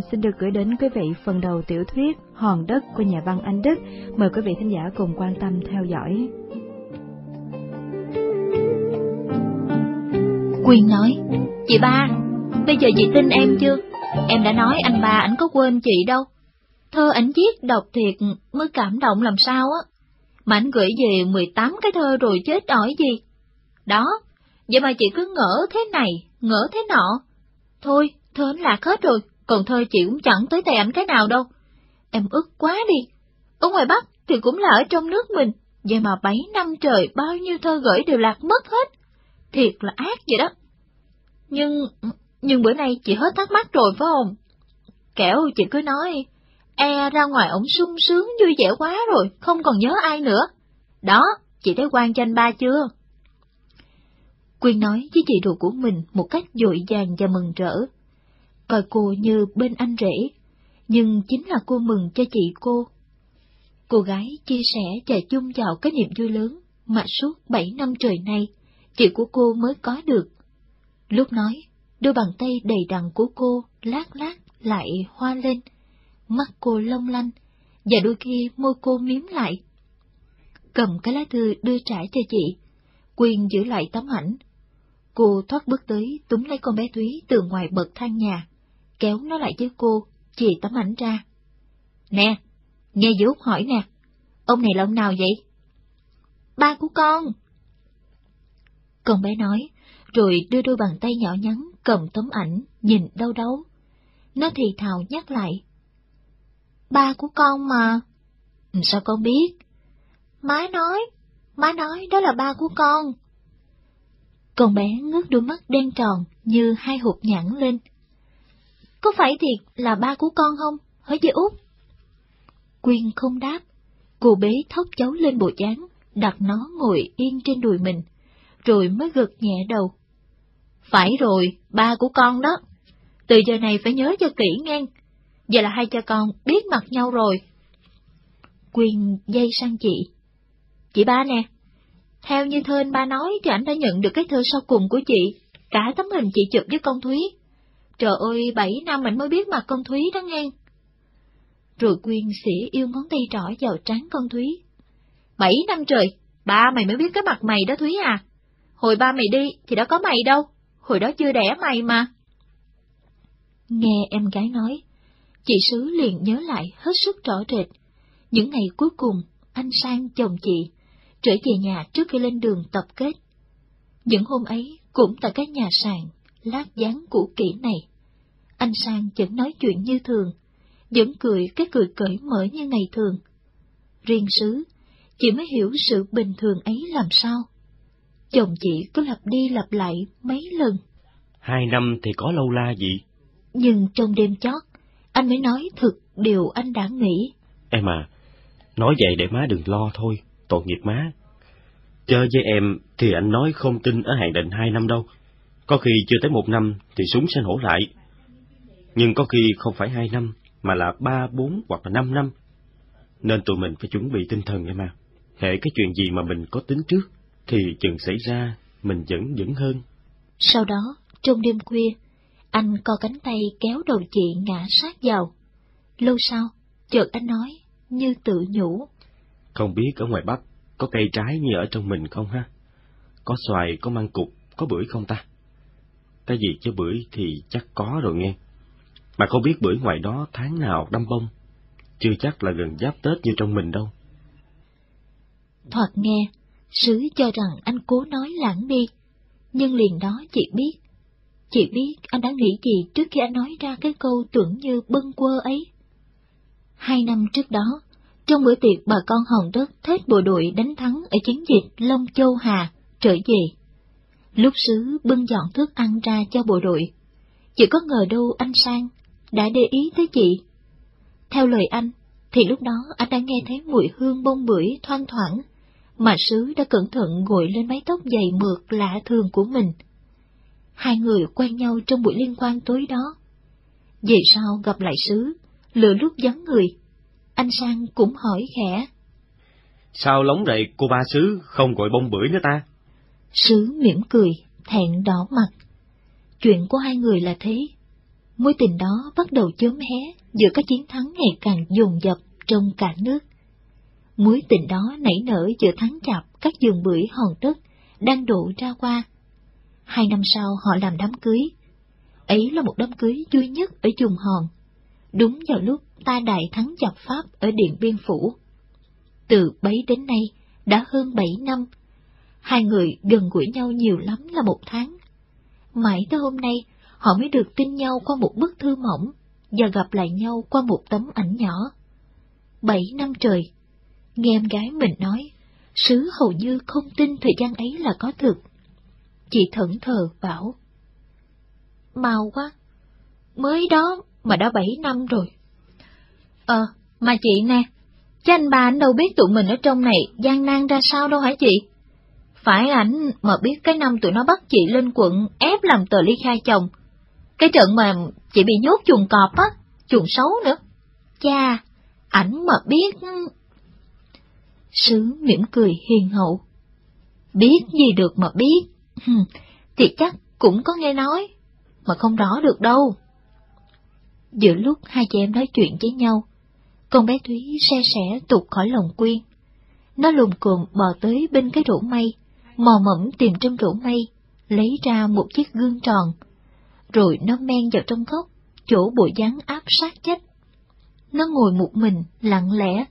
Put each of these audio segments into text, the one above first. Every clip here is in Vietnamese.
Xin được gửi đến quý vị phần đầu tiểu thuyết Hòn đất của nhà văn Anh Đức. Mời quý vị khán giả cùng quan tâm theo dõi. Quyên nói, chị ba, bây giờ chị tin em chưa? Em đã nói anh ba ảnh có quên chị đâu. Thơ ảnh viết đọc thiệt mới cảm động làm sao á. Mà ảnh gửi về 18 cái thơ rồi chết đói gì. Đó, vậy mà chị cứ ngỡ thế này, ngỡ thế nọ. Thôi, thơ ảnh lạc hết rồi, còn thơ chị cũng chẳng tới tay ảnh cái nào đâu. Em ức quá đi. Ở ngoài Bắc thì cũng là ở trong nước mình, vậy mà bảy năm trời bao nhiêu thơ gửi đều lạc mất hết. Thiệt là ác vậy đó. Nhưng, nhưng bữa nay chị hết thắc mắc rồi phải không? Kẻo chị cứ nói, e ra ngoài ổng sung sướng vui vẻ quá rồi, không còn nhớ ai nữa. Đó, chị thấy quan tranh ba chưa? Quyên nói với chị ruột của mình một cách dội dàng và mừng rỡ. Coi cô như bên anh rể, nhưng chính là cô mừng cho chị cô. Cô gái chia sẻ và chung vào cái niềm vui lớn mà suốt bảy năm trời nay, chị của cô mới có được. Lúc nói, đôi bàn tay đầy đặn của cô lát lát lại hoa lên, mắt cô long lanh, và đôi khi môi cô miếm lại. Cầm cái lá thư đưa trả cho chị, Quyên giữ lại tấm ảnh. Cô thoát bước tới túm lấy con bé Thúy từ ngoài bậc thang nhà, kéo nó lại với cô, chỉ tấm ảnh ra. Nè, nghe dì hỏi nè, ông này là ông nào vậy? Ba của con. Con bé nói, rồi đưa đôi bàn tay nhỏ nhắn cầm tấm ảnh, nhìn đâu đâu. Nó thì thào nhắc lại. Ba của con mà. Ừ, sao con biết? Má nói, má nói đó là ba của con. Con bé ngước đôi mắt đen tròn như hai hộp nhãn lên. Có phải thiệt là ba của con không? Hỏi với út. Quyên không đáp. Cô bế thóc cháu lên bộ chán, đặt nó ngồi yên trên đùi mình, rồi mới gật nhẹ đầu. Phải rồi, ba của con đó. Từ giờ này phải nhớ cho kỹ nghe, giờ là hai cha con biết mặt nhau rồi. Quyên dây sang chị. Chị ba nè, theo như thơ anh ba nói thì anh đã nhận được cái thơ sau cùng của chị, cả tấm hình chị chụp với con Thúy. Trời ơi, bảy năm mình mới biết mặt con Thúy đó nghe. Rồi Quyên xỉ yêu ngón tay trỏ vào trán con Thúy. Bảy năm trời, ba mày mới biết cái mặt mày đó Thúy à? Hồi ba mày đi thì đã có mày đâu, hồi đó chưa đẻ mày mà. Nghe em gái nói, chị Sứ liền nhớ lại hết sức rõ rệt. Những ngày cuối cùng, anh Sang chồng chị, trở về nhà trước khi lên đường tập kết. Những hôm ấy, cũng tại cái nhà sàn, lát dáng cũ kỹ này. Anh Sang vẫn nói chuyện như thường, vẫn cười cái cười cởi mở như ngày thường. Riêng Sứ, chị mới hiểu sự bình thường ấy làm sao. Chồng chị cứ lặp đi lặp lại mấy lần. Hai năm thì có lâu la gì? Nhưng trong đêm chót, anh mới nói thực điều anh đã nghĩ. Em à, nói vậy để má đừng lo thôi, tội nghiệp má. Chơi với em thì anh nói không tin ở hạn định hai năm đâu. Có khi chưa tới một năm thì súng sẽ nổ lại. Nhưng có khi không phải hai năm, mà là ba, bốn hoặc là năm năm. Nên tụi mình phải chuẩn bị tinh thần em mà. Hệ cái chuyện gì mà mình có tính trước, thì chừng xảy ra, mình vẫn vững hơn. Sau đó, trong đêm khuya, anh co cánh tay kéo đầu chị ngã sát vào. Lâu sau, chợt anh nói, như tự nhủ. Không biết ở ngoài Bắc có cây trái như ở trong mình không ha? Có xoài, có măng cục, có bưởi không ta? Cái gì chứ bưởi thì chắc có rồi nghe. Mà không biết bưởi ngoài đó tháng nào đâm bông, chưa chắc là gần giáp Tết như trong mình đâu. Thoạt nghe, Sứ cho rằng anh cố nói lãng đi, nhưng liền đó chị biết. Chị biết anh đã nghĩ gì trước khi anh nói ra cái câu tưởng như bâng quơ ấy. Hai năm trước đó, trong bữa tiệc bà con Hòn Đất thết bộ đội đánh thắng ở chiến dịch Long Châu Hà trở về. Lúc sứ bưng dọn thức ăn ra cho bộ đội, chỉ có ngờ đâu anh Sang đã để ý tới chị. Theo lời anh, thì lúc đó anh đã nghe thấy mùi hương bông bưởi thoang thoảng, mà sứ đã cẩn thận gội lên mái tóc dày mượt lạ thường của mình. Hai người quen nhau trong buổi liên quan tối đó. Về sau gặp lại sứ, lửa lúc vắng người, anh Sang cũng hỏi khẽ. Sao lóng rậy cô ba sứ không gọi bông bưởi nữa ta? Sứ mỉm cười, thẹn đỏ mặt. Chuyện của hai người là thế. Mối tình đó bắt đầu chớm hé giữa các chiến thắng ngày càng dồn dập trong cả nước. Mối tình đó nảy nở giữa tháng chạp các giường bưởi hòn đất đang đổ ra qua. Hai năm sau họ làm đám cưới. Ấy là một đám cưới duy nhất ở vùng hòn. Đúng vào lúc ta đại thắng giặc Pháp ở Điện Biên Phủ. Từ bấy đến nay, đã hơn bảy năm. Hai người gần gũi nhau nhiều lắm là một tháng. Mãi tới hôm nay, họ mới được tin nhau qua một bức thư mỏng và gặp lại nhau qua một tấm ảnh nhỏ. Bảy năm trời, nghe em gái mình nói, Sứ hầu như không tin thời gian ấy là có thực. Chị thẫn thờ bảo, Mau quá, mới đó mà đã bảy năm rồi. Ờ, mà chị nè, chứ anh bà anh đâu biết tụi mình ở trong này gian nan ra sao đâu hả chị? Phải ảnh mà biết cái năm tụi nó bắt chị lên quận ép làm tờ ly khai chồng. Cái trận mà chị bị nhốt chuồng cọp á, chuồng xấu nữa. Cha, ảnh mà biết... Sứ mỉm cười hiền hậu. Biết gì được mà biết, thì chắc cũng có nghe nói, mà không rõ được đâu. Giữa lúc hai chị em nói chuyện với nhau, con bé Thúy xe sẻ tụt khỏi lòng quyên. Nó lùm cùm bò tới bên cái rổ mây, mò mẫm tìm trong rổ mây, lấy ra một chiếc gương tròn, rồi nó men vào trong góc, chỗ bộ dáng áp sát chết. Nó ngồi một mình, lặng lẽ.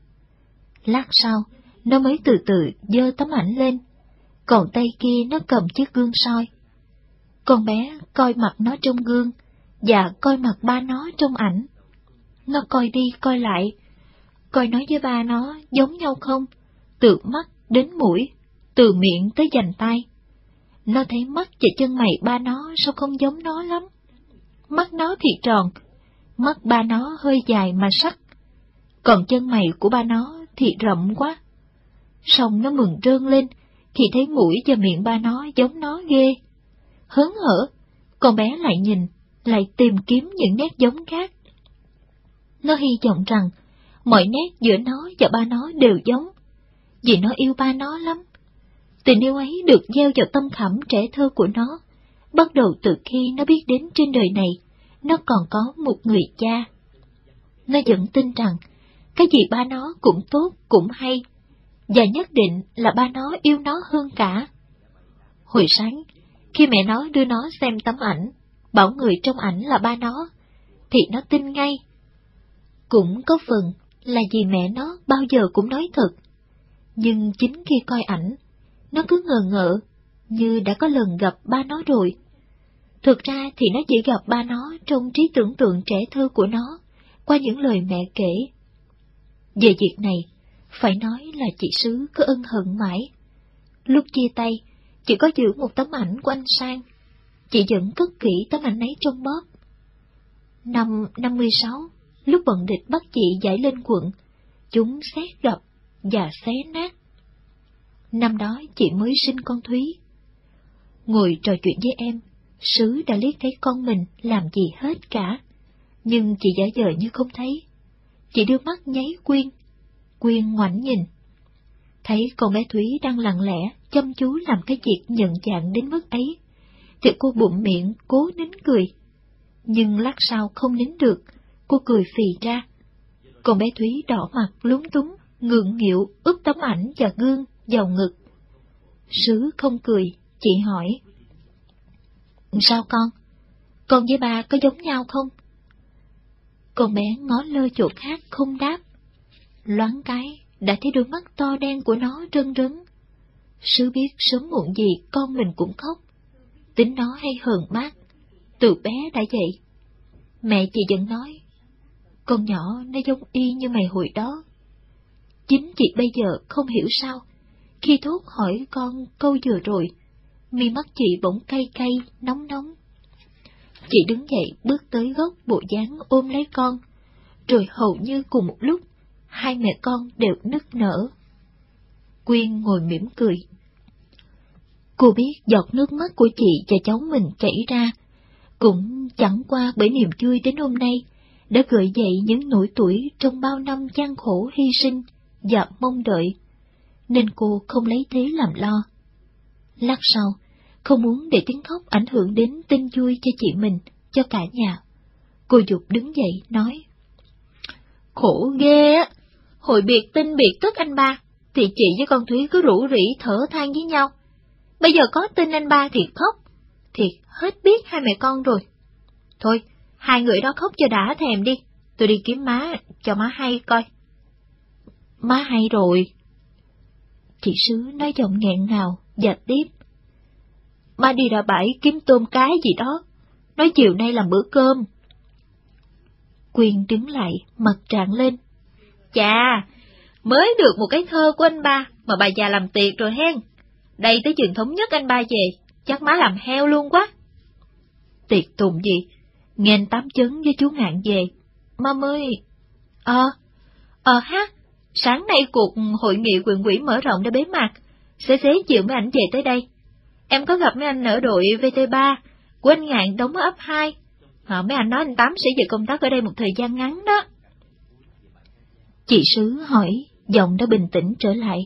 Lát sau, nó mới từ từ dơ tấm ảnh lên, còn tay kia nó cầm chiếc gương soi. Con bé coi mặt nó trong gương, và coi mặt ba nó trong ảnh. Nó coi đi coi lại, coi nói với ba nó giống nhau không, từ mắt đến mũi, từ miệng tới dành tay. Nó thấy mắt và chân mày ba nó sao không giống nó lắm. Mắt nó thì tròn, mắt ba nó hơi dài mà sắc, còn chân mày của ba nó thì rậm quá. Xong nó mừng trơn lên thì thấy mũi và miệng ba nó giống nó ghê. Hớn hở, con bé lại nhìn, lại tìm kiếm những nét giống khác. Nó hy vọng rằng mọi nét giữa nó và ba nó đều giống, vì nó yêu ba nó lắm. Tình yêu ấy được gieo vào tâm khảm trẻ thơ của nó, bắt đầu từ khi nó biết đến trên đời này, nó còn có một người cha. Nó vẫn tin rằng, cái gì ba nó cũng tốt, cũng hay, và nhất định là ba nó yêu nó hơn cả. Hồi sáng, khi mẹ nó đưa nó xem tấm ảnh, bảo người trong ảnh là ba nó, thì nó tin ngay. Cũng có phần là vì mẹ nó bao giờ cũng nói thật, nhưng chính khi coi ảnh, nó cứ ngờ ngợ, như đã có lần gặp ba nó rồi. Thực ra thì nó chỉ gặp ba nó trong trí tưởng tượng trẻ thơ của nó, qua những lời mẹ kể. Về việc này, phải nói là chị Sứ cứ ân hận mãi. Lúc chia tay, chị có giữ một tấm ảnh của anh Sang. Chị vẫn cất kỹ tấm ảnh ấy trong bóp. Năm 56, lúc bận địch bắt chị giải lên quận, chúng xét gặp và xé nát. Năm đó chị mới sinh con Thúy. Ngồi trò chuyện với em, Sứ đã liếc thấy con mình làm gì hết cả, nhưng chị giả vờ như không thấy. Chị đưa mắt nháy Quyên, Quyên ngoảnh nhìn. Thấy con bé Thúy đang lặng lẽ, chăm chú làm cái việc nhận dạng đến mức ấy, thì cô bụng miệng cố nín cười. Nhưng lát sau không nín được, cô cười phì ra. Con bé Thúy đỏ mặt lúng túng, ngượng nghịu ướp tấm ảnh và gương vào ngực. Sứ không cười, chị hỏi. Sao con? Con với ba có giống nhau không? Con bé ngó lơ chuột khác không đáp. Loáng cái, đã thấy đôi mắt to đen của nó rưng rứng. Sứ biết sớm muộn gì con mình cũng khóc. Tính nó hay hờn mát, từ bé đã vậy. Mẹ chị vẫn nói, con nhỏ nó giống y như mày hồi đó. Chính chị bây giờ không hiểu sao, khi thốt hỏi con câu vừa rồi, mi mắt chị bỗng cay cay, nóng nóng. Chị đứng dậy bước tới gốc bộ dáng ôm lấy con, rồi hầu như cùng một lúc, hai mẹ con đều nức nở. Quyên ngồi mỉm cười. Cô biết giọt nước mắt của chị và cháu mình chảy ra, cũng chẳng qua bởi niềm vui đến hôm nay, đã gợi dậy những nỗi tuổi trong bao năm gian khổ hy sinh và mong đợi, nên cô không lấy thế làm lo. Lát sau, không muốn để tiếng khóc ảnh hưởng đến tin vui cho chị mình, cho cả nhà. Cô Dục đứng dậy, nói. Khổ ghê á, hồi biệt tin biệt tức anh ba, thì chị với con Thúy cứ rủ rỉ thở than với nhau. Bây giờ có tin anh ba thì khóc, thì hết biết hai mẹ con rồi. Thôi, hai người đó khóc cho đã thèm đi, tôi đi kiếm má, cho má hay coi. Má hay rồi. Chị Sứ nói giọng nghẹn ngào, và tiếp. ba đi ra bãi kiếm tôm cái gì đó, nói chiều nay làm bữa cơm. quyền đứng lại, mặt trạng lên. Chà, mới được một cái thơ của anh ba, mà bà già làm tiệc rồi hen. Đây tới trường thống nhất anh ba về, chắc má làm heo luôn quá. Tiệc tùng gì? Nghe anh tám chấn với chú ngạn về, má mới... Ờ, ờ ha, sáng nay cuộc hội nghị quyền quỹ mở rộng đã bế mạc, sẽ xế chiều mấy ảnh về tới đây. Em có gặp mấy anh ở đội VT3, của anh Ngạn đóng ở ấp 2. Họ mấy anh nói anh Tám sẽ về công tác ở đây một thời gian ngắn đó. Chị Sứ hỏi, giọng đã bình tĩnh trở lại.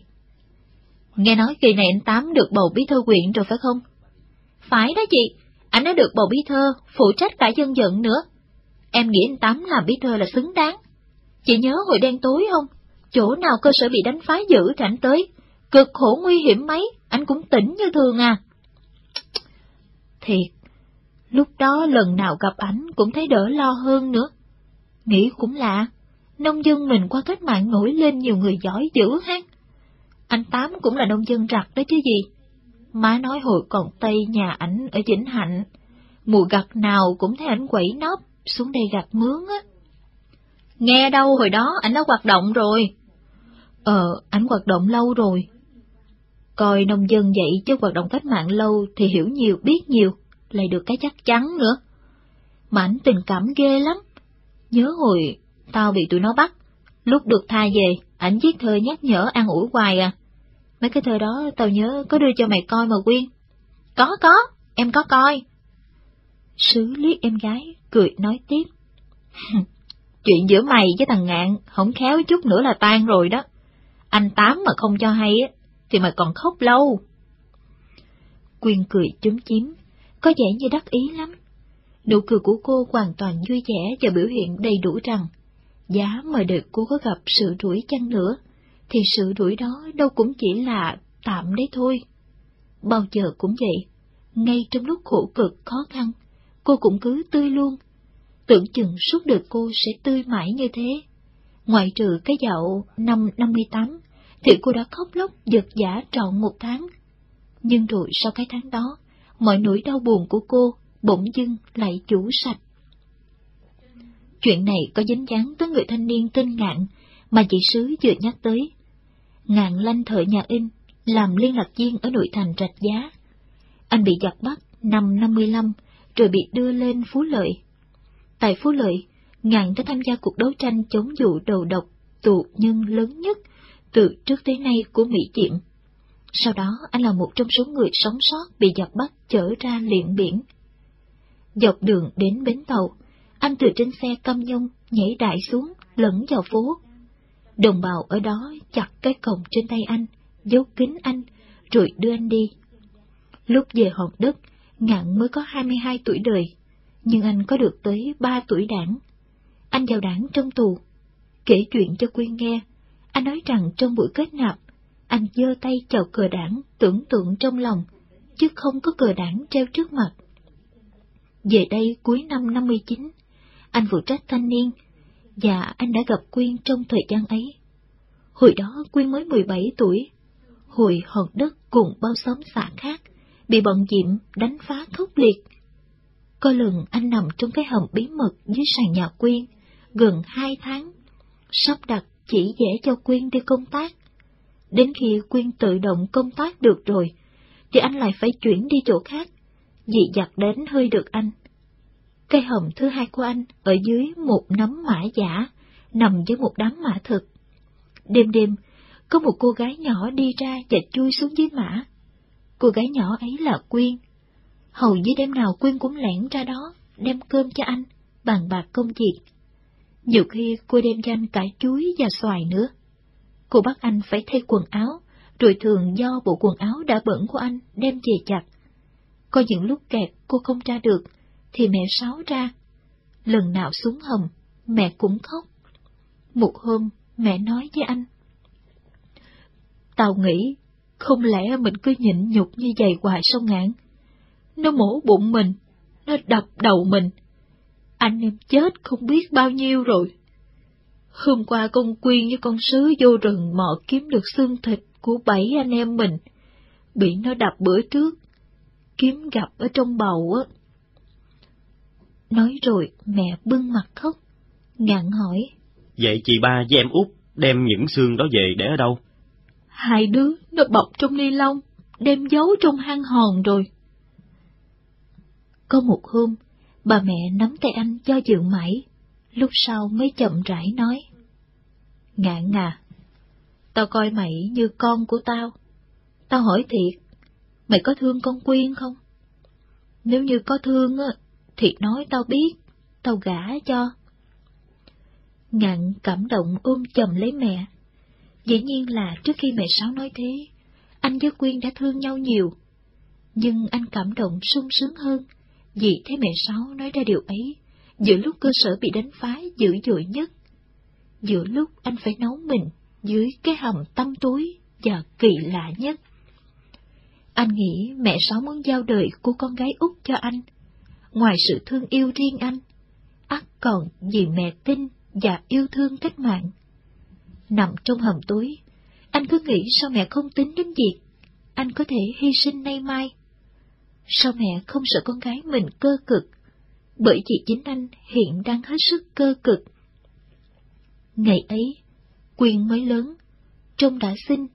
Nghe nói kỳ này anh Tám được bầu bí thư quyện rồi phải không? Phải đó chị, anh đã được bầu bí thư, phụ trách cả dân vận nữa. Em nghĩ anh Tám làm bí thư là xứng đáng. Chị nhớ hồi đen tối không? Chỗ nào cơ sở bị đánh phá dữ thì anh tới. Cực khổ nguy hiểm mấy, anh cũng tỉnh như thường à. Thiệt, lúc đó lần nào gặp ảnh cũng thấy đỡ lo hơn nữa. Nghĩ cũng lạ, nông dân mình qua cách mạng nổi lên nhiều người giỏi dữ ha. Anh Tám cũng là nông dân rặt đó chứ gì. Má nói hồi còn Tây nhà ảnh ở Vĩnh Hạnh, mùa gặt nào cũng thấy ảnh quẩy nóc xuống đây gặt mướn á. Nghe đâu hồi đó ảnh đã hoạt động rồi. Ờ, ảnh hoạt động lâu rồi. Coi nông dân vậy chứ hoạt động cách mạng lâu thì hiểu nhiều biết nhiều, lại được cái chắc chắn nữa. Mà ảnh tình cảm ghê lắm. Nhớ hồi tao bị tụi nó bắt, lúc được tha về, ảnh viết thơ nhắc nhở an ủi hoài à. Mấy cái thơ đó tao nhớ có đưa cho mày coi mà Quyên. Có có, em có coi. Sứ liếc em gái, cười nói tiếp. Chuyện giữa mày với thằng Ngạn không khéo chút nữa là tan rồi đó. Anh Tám mà không cho hay á, thì mày còn khóc lâu. Quyên cười chúm chím, có vẻ như đắc ý lắm. Nụ cười của cô hoàn toàn vui vẻ và biểu hiện đầy đủ rằng, giá mà được cô có gặp sự rủi chăng nữa, thì sự rủi đó đâu cũng chỉ là tạm đấy thôi. Bao giờ cũng vậy, ngay trong lúc khổ cực khó khăn, cô cũng cứ tươi luôn. Tưởng chừng suốt đời cô sẽ tươi mãi như thế. Ngoại trừ cái dạo năm 58, thì cô đã khóc lóc giật giả trọn một tháng. Nhưng rồi sau cái tháng đó, mọi nỗi đau buồn của cô bỗng dưng lại chủ sạch. Chuyện này có dính dáng tới người thanh niên tên Ngạn mà chị Sứ vừa nhắc tới. Ngạn lanh thợ nhà in, làm liên lạc viên ở nội thành Rạch Giá. Anh bị giặc bắt năm 55 rồi bị đưa lên Phú Lợi. Tại Phú Lợi, Ngạn đã tham gia cuộc đấu tranh chống vụ đầu độc tù nhân lớn nhất từ trước tới nay của Mỹ Diệm. Sau đó anh là một trong số người sống sót bị giặc bắt chở ra liền biển. Dọc đường đến bến tàu, anh từ trên xe cam nhông nhảy đại xuống, lẫn vào phố. Đồng bào ở đó chặt cái còng trên tay anh, giấu kín anh, rồi đưa anh đi. Lúc về hòn đất, Ngạn mới có 22 tuổi đời, nhưng anh có được tới 3 tuổi đảng. Anh vào đảng trong tù, kể chuyện cho Quyên nghe, anh nói rằng trong buổi kết nạp, anh giơ tay chào cờ đảng tưởng tượng trong lòng, chứ không có cờ đảng treo trước mặt. Về đây cuối năm 59, anh phụ trách thanh niên, và anh đã gặp Quyên trong thời gian ấy. Hồi đó Quyên mới 17 tuổi, hồi hòn đất cùng bao xóm xã khác, bị bọn diệm đánh phá khốc liệt. Có lần anh nằm trong cái hầm bí mật dưới sàn nhà Quyên, gần hai tháng, sắp đặt chỉ dễ cho Quyên đi công tác. Đến khi Quyên tự động công tác được rồi, thì anh lại phải chuyển đi chỗ khác, dị giặt đến hơi được anh. Cây hồng thứ hai của anh ở dưới một nấm mã giả, nằm với một đám mã thực. Đêm đêm, có một cô gái nhỏ đi ra và chui xuống dưới mã. Cô gái nhỏ ấy là Quyên. Hầu như đêm nào Quyên cũng lẻn ra đó, đem cơm cho anh, bàn bạc công việc. Nhiều khi cô đem danh cả chuối và xoài nữa. Cô bắt anh phải thay quần áo, rồi thường do bộ quần áo đã bẩn của anh đem về chặt. Có những lúc kẹt cô không ra được, thì mẹ sáo ra. lần nào xuống hầm, mẹ cũng khóc. Một hôm, mẹ nói với anh. Tao nghĩ, không lẽ mình cứ nhịn nhục như vậy hoài sao ngạn? Nó mổ bụng mình, nó đập đầu mình. Anh em chết không biết bao nhiêu rồi. Hôm qua con Quyên với con Sứ vô rừng mò kiếm được xương thịt của bảy anh em mình, bị nó đập bữa trước, kiếm gặp ở trong bầu á. Nói rồi mẹ bưng mặt khóc, ngạn hỏi. Vậy chị ba với em út đem những xương đó về để ở đâu? Hai đứa nó bọc trong ni lông, đem giấu trong hang hòn rồi. Có một hôm, bà mẹ nắm tay anh cho dự mãi, lúc sau mới chậm rãi nói. Ngạn à, tao coi mày như con của tao. Tao hỏi thiệt, mày có thương con Quyên không? Nếu như có thương á, thì nói tao biết, tao gả cho. Ngạn cảm động ôm chầm lấy mẹ. Dĩ nhiên là trước khi mẹ Sáu nói thế, anh với Quyên đã thương nhau nhiều. Nhưng anh cảm động sung sướng hơn vì thấy mẹ Sáu nói ra điều ấy giữa lúc cơ sở bị đánh phá dữ dội nhất. Giữa lúc anh phải nấu mình dưới cái hầm tăm tối và kỳ lạ nhất. Anh nghĩ mẹ Sáu muốn giao đời của con gái út cho anh. Ngoài sự thương yêu riêng anh, ắt còn vì mẹ tin và yêu thương cách mạng. Nằm trong hầm tối, anh cứ nghĩ sao mẹ không tính đến việc anh có thể hy sinh nay mai. Sao mẹ không sợ con gái mình cơ cực, bởi vì chính anh hiện đang hết sức cơ cực. Ngày ấy, quyền mới lớn, trông đã xinh,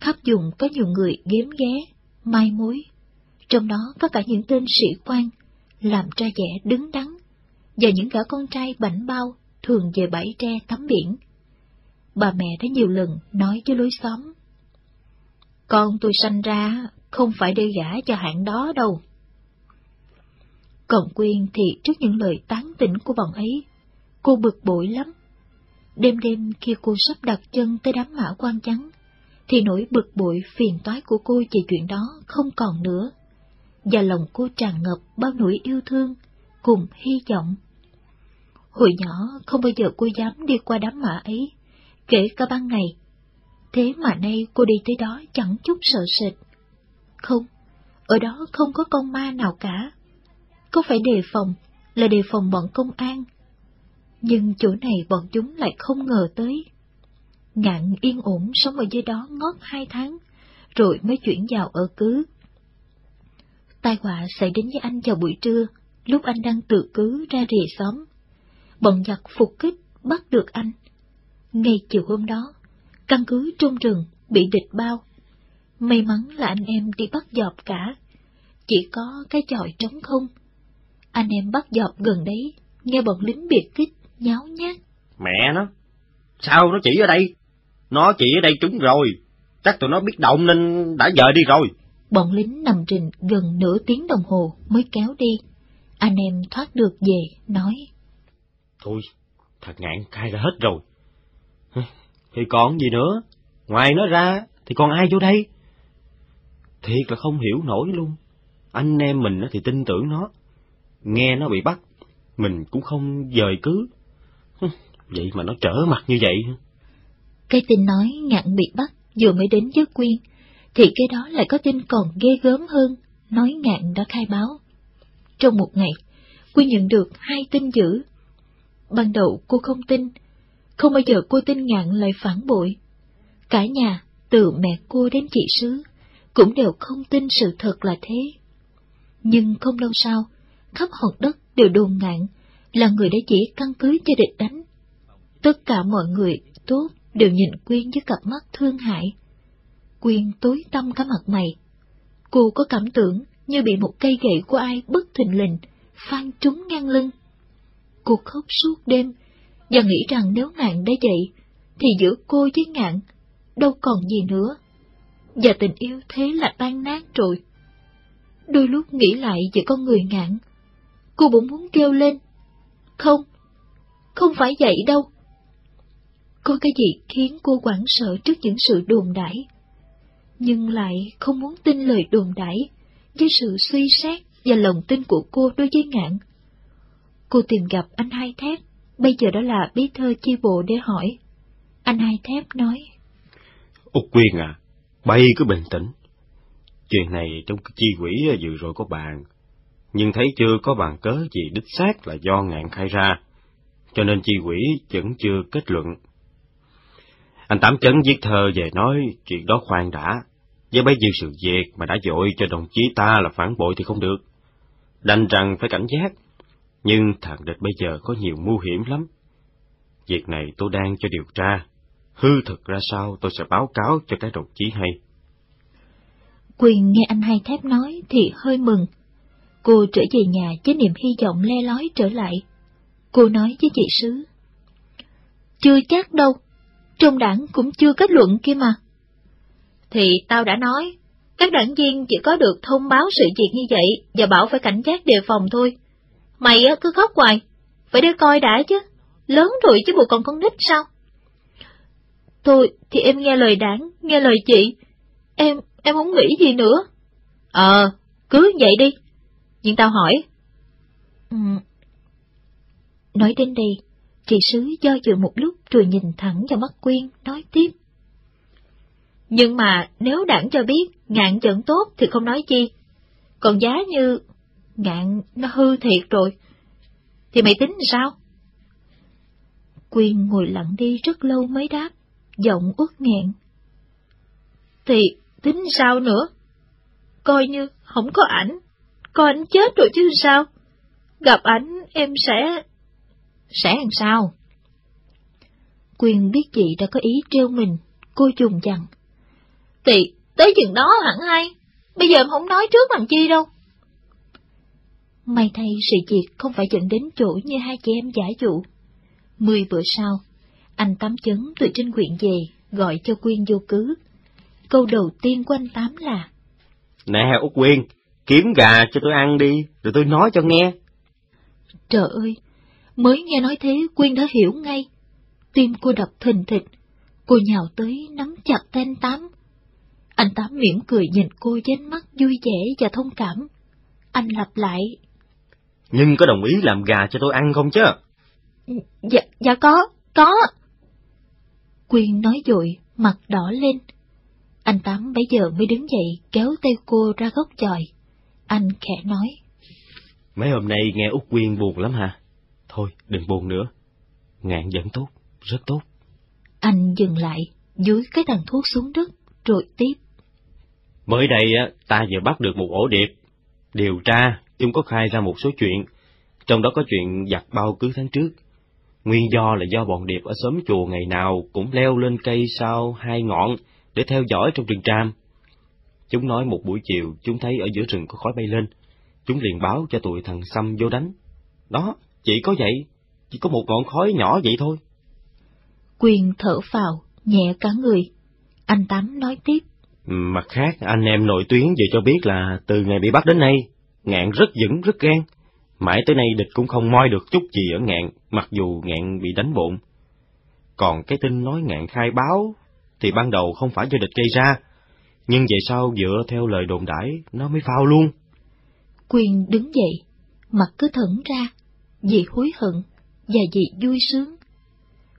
khắp dùng có nhiều người ghém ghé, mai mối, trong đó có cả những tên sĩ quan, làm ra vẻ đứng đắn, và những gã con trai bảnh bao thường về bãi tre tắm biển. Bà mẹ đã nhiều lần nói với lối xóm. Con tôi sanh ra không phải để gả cho hạng đó đâu. Còn Quyên thì trước những lời tán tỉnh của bọn ấy, cô bực bội lắm. Đêm đêm khi cô sắp đặt chân tới đám mã quan trắng, thì nỗi bực bội phiền toái của cô về chuyện đó không còn nữa, và lòng cô tràn ngập bao nỗi yêu thương cùng hy vọng. Hồi nhỏ không bao giờ cô dám đi qua đám mã ấy, kể cả ban ngày. Thế mà nay cô đi tới đó chẳng chút sợ sệt. Không, ở đó không có con ma nào cả. Có phải đề phòng, là đề phòng bọn công an. Nhưng chỗ này bọn chúng lại không ngờ tới. Ngạn yên ổn sống ở dưới đó ngót hai tháng, rồi mới chuyển vào ở cứ. Tai họa xảy đến với anh vào buổi trưa, lúc anh đang tự cứ ra rìa xóm. Bọn giặc phục kích bắt được anh. Ngay chiều hôm đó, căn cứ trong rừng bị địch bao. May mắn là anh em đi bắt dọp cả, chỉ có cái chòi trống không. Anh em bắt dọp gần đấy, nghe bọn lính biệt kích, nháo nhác. Mẹ nó, sao nó chỉ ở đây? Nó chỉ ở đây trúng rồi, chắc tụi nó biết động nên đã dời đi rồi. Bọn lính nằm trình gần nửa tiếng đồng hồ mới kéo đi. Anh em thoát được về, nói. Thôi, thật ngạn khai ra hết rồi. Thì còn gì nữa, ngoài nó ra thì còn ai vô đây? Thiệt là không hiểu nổi luôn. Anh em mình thì tin tưởng nó. Nghe nó bị bắt, mình cũng không dời cứ. Vậy mà nó trở mặt như vậy. Cái tin nói ngạn bị bắt vừa mới đến với Quyên, thì cái đó lại có tin còn ghê gớm hơn, nói ngạn đã khai báo. Trong một ngày, Quyên nhận được hai tin dữ. Ban đầu cô không tin, không bao giờ cô tin ngạn lại phản bội. Cả nhà, từ mẹ cô đến chị Sứ, cũng đều không tin sự thật là thế. Nhưng không lâu sau, khắp hòn đất đều đồn ngạn là người đã chỉ căn cứ cho địch đánh. Tất cả mọi người tốt đều nhìn Quyên với cặp mắt thương hại. Quyên tối tâm cả mặt mày. Cô có cảm tưởng như bị một cây gậy của ai bất thình lình, phan trúng ngang lưng. Cô khóc suốt đêm, và nghĩ rằng nếu ngạn đã vậy, thì giữa cô với ngạn đâu còn gì nữa. Và tình yêu thế là tan nát rồi. Đôi lúc nghĩ lại về con người ngạn, cô bỗng muốn kêu lên. Không, không phải vậy đâu. Có cái gì khiến cô quảng sợ trước những sự đồn đãi, nhưng lại không muốn tin lời đồn đãi với sự suy xét và lòng tin của cô đối với ngạn. cô tìm gặp anh hai thép, bây giờ đó là bí thư chi bộ để hỏi. Anh hai thép nói. Úc Quyên à, bay cứ bình tĩnh. Chuyện này trong chi quỷ vừa rồi có bàn, nhưng thấy chưa có bàn cớ gì đích xác là do ngạn khai ra, cho nên chi quỷ vẫn chưa kết luận. Anh Tám Chấn viết thơ về nói chuyện đó khoan đã, với bấy nhiêu sự việc mà đã dội cho đồng chí ta là phản bội thì không được. Đành rằng phải cảnh giác, nhưng thằng địch bây giờ có nhiều mưu hiểm lắm. Việc này tôi đang cho điều tra, hư thực ra sao tôi sẽ báo cáo cho các đồng chí hay. Quyền nghe anh hai thép nói thì hơi mừng. Cô trở về nhà với niềm hy vọng le lói trở lại. Cô nói với chị Sứ. Chưa chắc đâu, trong đảng cũng chưa kết luận kia mà. Thì tao đã nói, các đảng viên chỉ có được thông báo sự việc như vậy và bảo phải cảnh giác đề phòng thôi. Mày cứ khóc hoài, phải để coi đã chứ, lớn rồi chứ bộ còn con nít sao? Tôi thì em nghe lời đảng, nghe lời chị, em, em không nghĩ gì nữa. Ờ, cứ vậy đi, nhưng tao hỏi. Ừ. Nói đến đây, chị Sứ do dự một lúc rồi nhìn thẳng vào mắt Quyên, nói tiếp. Nhưng mà nếu đảng cho biết ngạn vẫn tốt thì không nói chi. Còn giá như ngạn nó hư thiệt rồi, thì mày tính sao? Quyên ngồi lặng đi rất lâu mới đáp, giọng uất nghẹn. Thì tính sao nữa? Coi như không có ảnh, coi ảnh chết rồi chứ sao? Gặp ảnh em sẽ... Sẽ làm sao? Quyền biết chị đã có ý trêu mình, cô dùng dằn. Thì tới chừng đó hẳn hay, bây giờ em không nói trước làm chi đâu. May thay sự việc không phải dẫn đến chỗ như hai chị em giả dụ. Mười bữa sau, anh Tám Chấn từ trên huyện về, gọi cho Quyên vô cứ. Câu đầu tiên của anh Tám là Nè Út Quyên, kiếm gà cho tôi ăn đi, rồi tôi nói cho nghe. Trời ơi, mới nghe nói thế Quyên đã hiểu ngay. Tim cô đập thình thịch, cô nhào tới nắm chặt tên Tám. Anh Tám mỉm cười nhìn cô với ánh mắt vui vẻ và thông cảm. Anh lặp lại nhưng có đồng ý làm gà cho tôi ăn không chứ? Dạ, dạ có, có. Quyên nói dội, mặt đỏ lên. Anh Tám bây giờ mới đứng dậy, kéo tay cô ra góc chòi. Anh khẽ nói. Mấy hôm nay nghe Út Quyên buồn lắm hả? Thôi, đừng buồn nữa. Ngạn vẫn tốt, rất tốt. Anh dừng lại, dưới cái thằng thuốc xuống đất, rồi tiếp. Mới đây á, ta vừa bắt được một ổ điệp. Điều tra chúng có khai ra một số chuyện, trong đó có chuyện giặt bao cứ tháng trước. Nguyên do là do bọn điệp ở xóm chùa ngày nào cũng leo lên cây sau hai ngọn để theo dõi trong rừng tràm. Chúng nói một buổi chiều chúng thấy ở giữa rừng có khói bay lên, chúng liền báo cho tụi thằng Xăm vô đánh. Đó, chỉ có vậy, chỉ có một ngọn khói nhỏ vậy thôi. Quyền thở phào, nhẹ cả người. Anh Tám nói tiếp. Mặt khác, anh em nội tuyến vừa cho biết là từ ngày bị bắt đến nay, Ngạn rất dững, rất gan. Mãi tới nay địch cũng không moi được chút gì ở ngạn, mặc dù ngạn bị đánh bụng. Còn cái tin nói ngạn khai báo, thì ban đầu không phải do địch gây ra, nhưng về sau dựa theo lời đồn đãi nó mới phao luôn. Quyền đứng dậy, mặt cứ thẫn ra, vì hối hận và vì vui sướng.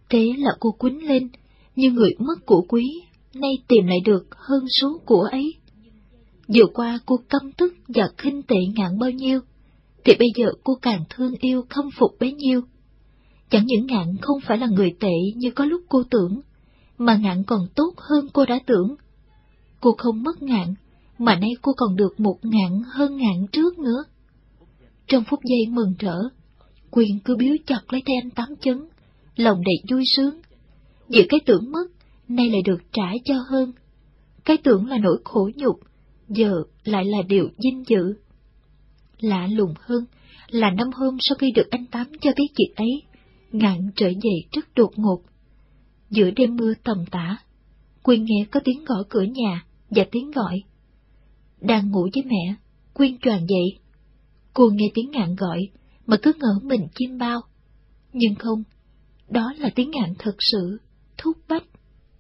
Thế là cô quýnh lên, như người mất của quý, nay tìm lại được hơn số của ấy. Vừa qua cô căm tức và khinh tệ ngạn bao nhiêu, thì bây giờ cô càng thương yêu khâm phục bấy nhiêu. Chẳng những ngạn không phải là người tệ như có lúc cô tưởng, mà ngạn còn tốt hơn cô đã tưởng. Cô không mất ngạn, mà nay cô còn được một ngạn hơn ngạn trước nữa. Trong phút giây mừng rỡ, quyền cứ biếu chặt lấy tay anh tám chấn, lòng đầy vui sướng. Vì cái tưởng mất, nay lại được trả cho hơn. Cái tưởng là nỗi khổ nhục, giờ lại là điều dinh dự. Lạ lùng hơn là năm hôm sau khi được anh Tám cho biết chuyện ấy, ngạn trở về rất đột ngột. Giữa đêm mưa tầm tã, Quyên nghe có tiếng gõ cửa nhà và tiếng gọi. Đang ngủ với mẹ, Quyên choàng dậy. Cô nghe tiếng ngạn gọi mà cứ ngỡ mình chim bao. Nhưng không, đó là tiếng ngạn thật sự, thúc bách.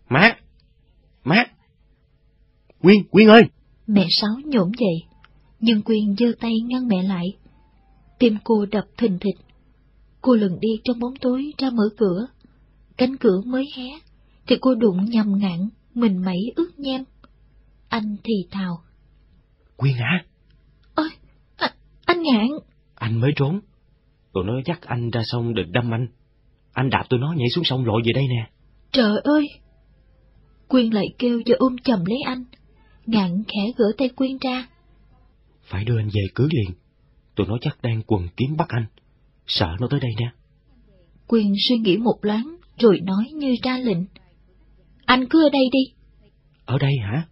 Má! Má! Quyên, Quyên ơi! Mẹ Sáu nhổm dậy, nhưng Quyên giơ tay ngăn mẹ lại. Tim cô đập thình thịch, Cô lần đi trong bóng tối ra mở cửa. Cánh cửa mới hé, thì cô đụng nhầm ngạn, mình mẩy ướt nhem. Anh thì thào. Quyên hả? Ôi, à, anh ngạn. Anh mới trốn. Tụi nó dắt anh ra sông đừng đâm anh. Anh đạp tụi nó nhảy xuống sông lội về đây nè. Trời ơi! Quyên lại kêu cho ôm chầm lấy anh. Ngạn khẽ gỡ tay Quyên ra. Phải đưa anh về cứ liền. Tụi nó chắc đang quần kiếm bắt anh. Sợ nó tới đây nè. Quyên suy nghĩ một loáng, rồi nói như ra lệnh. Anh cứ ở đây đi. Ở đây hả?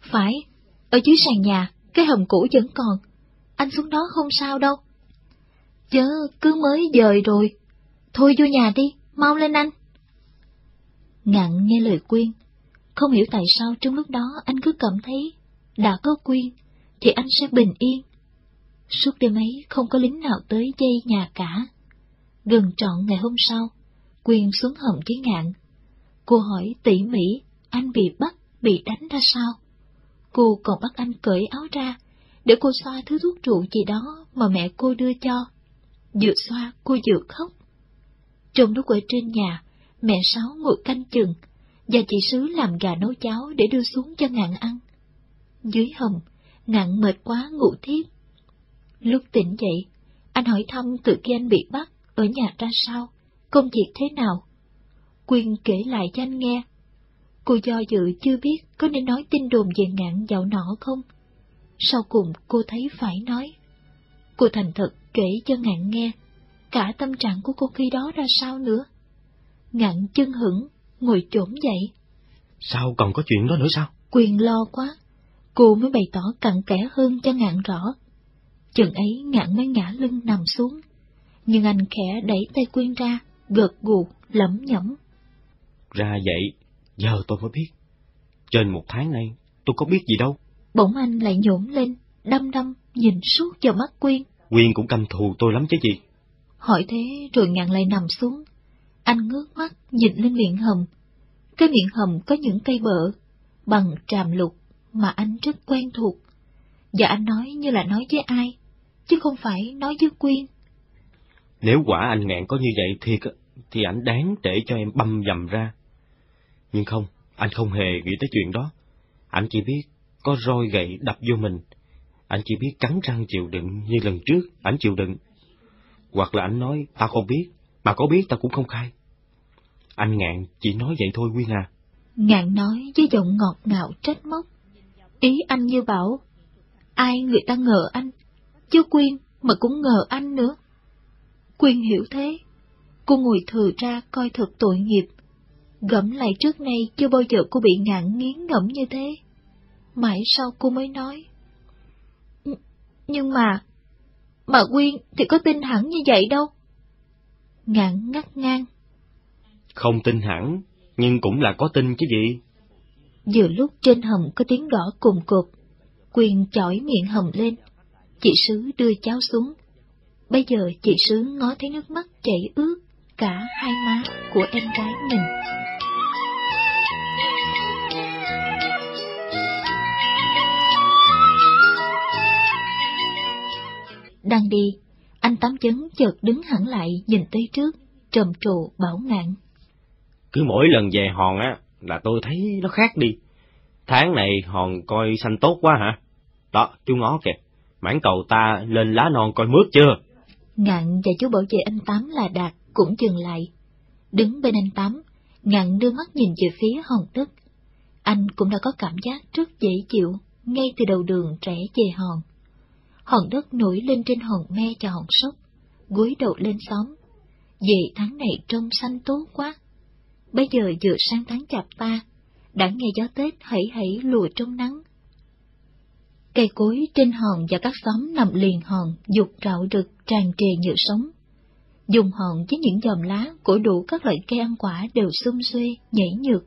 Phải, ở dưới sàn nhà, cái hầm cũ vẫn còn. Anh xuống đó không sao đâu. Chớ cứ mới dời rồi. Thôi vô nhà đi, mau lên anh. Ngạn nghe lời Quyên. Không hiểu tại sao trong lúc đó anh cứ cảm thấy đã có Quyên thì anh sẽ bình yên. Suốt đêm ấy không có lính nào tới dây nhà cả. Gần trọn ngày hôm sau, Quyên xuống hầm với ngạn. Cô hỏi tỉ mỉ anh bị bắt, bị đánh ra sao? Cô còn bắt anh cởi áo ra, để cô xoa thứ thuốc trụ gì đó mà mẹ cô đưa cho. Vừa xoa, cô vừa khóc. Trong lúc ở trên nhà, mẹ Sáu ngồi canh chừng, và chị Sứ làm gà nấu cháo để đưa xuống cho ngạn ăn. Dưới hầm, ngạn mệt quá ngủ thiếp. Lúc tỉnh dậy, anh hỏi thăm từ khi anh bị bắt, ở nhà ra sao, công việc thế nào. Quyên kể lại cho anh nghe. Cô do dự chưa biết có nên nói tin đồn về ngạn dạo nọ không. Sau cùng cô thấy phải nói. Cô thành thật kể cho ngạn nghe, cả tâm trạng của cô khi đó ra sao nữa. Ngạn chân hững, ngồi trốn dậy. Sao còn có chuyện đó nữa sao? Quyền lo quá, cô mới bày tỏ cặn kẽ hơn cho ngạn rõ. Chừng ấy ngạn mới ngã lưng nằm xuống, nhưng anh khẽ đẩy tay Quyên ra, gật gù, lẩm nhẩm. Ra vậy, giờ tôi mới biết. Trên một tháng nay, tôi có biết gì đâu. Bỗng anh lại nhổn lên, đăm đăm, nhìn suốt vào mắt Quyên. Quyên cũng căm thù tôi lắm chứ gì. Hỏi thế rồi ngạn lại nằm xuống. Anh ngước mắt nhìn lên miệng hầm. Cái miệng hầm có những cây bợ, bằng tràm lục mà anh rất quen thuộc. Và anh nói như là nói với ai, chứ không phải nói với Quyên. Nếu quả anh ngạn có như vậy thiệt, thì anh đáng để cho em băm dầm ra. Nhưng không, anh không hề nghĩ tới chuyện đó. Anh chỉ biết có roi gậy đập vô mình. Anh chỉ biết cắn răng chịu đựng như lần trước, anh chịu đựng. Hoặc là anh nói, tao không biết, mà có biết tao cũng không khai. Anh ngạn chỉ nói vậy thôi Quyên à. Ngạn nói với giọng ngọt ngào trách móc. Ý anh như bảo, ai người ta ngờ anh, chứ Quyên mà cũng ngờ anh nữa. Quyên hiểu thế, cô ngồi thừa ra coi thật tội nghiệp. Gẫm lại trước nay chưa bao giờ cô bị ngạn nghiến ngẫm như thế. Mãi sau cô mới nói. Nhưng mà, mà Quyên thì có tin hẳn như vậy đâu. Ngạn ngắt ngang. Không tin hẳn, nhưng cũng là có tin chứ gì. Vừa lúc trên hầm có tiếng gõ cùng cột, quyền chỏi miệng hầm lên. Chị Sứ đưa cháu xuống. Bây giờ chị Sứ ngó thấy nước mắt chảy ướt cả hai má của em gái mình. Đang đi, anh Tám Chấn chợt đứng hẳn lại nhìn tới trước, trầm trồ bảo ngạn. Cứ mỗi lần về hòn á, là tôi thấy nó khác đi. Tháng này hòn coi xanh tốt quá hả? Đó, chú ngó kìa, mảng cầu ta lên lá non coi mướt chưa? Ngạn và chú bảo vệ anh Tám là Đạt cũng dừng lại. Đứng bên anh Tám, Ngạn đưa mắt nhìn về phía hòn đất. Anh cũng đã có cảm giác rất dễ chịu, ngay từ đầu đường trẻ về hòn. Hòn đất nổi lên trên hòn me cho hòn sốc, gối đầu lên xóm. Về tháng này trông xanh tốt quá. Bây giờ vừa sang tháng chạp ta, đã nghe gió Tết hãy hãy lùa trong nắng. Cây cối trên hòn và các xóm nằm liền hòn, dục rạo rực tràn trề nhựa sống. Dùng hòn với những dòm lá của đủ các loại cây ăn quả đều xum xuê, nhảy nhược.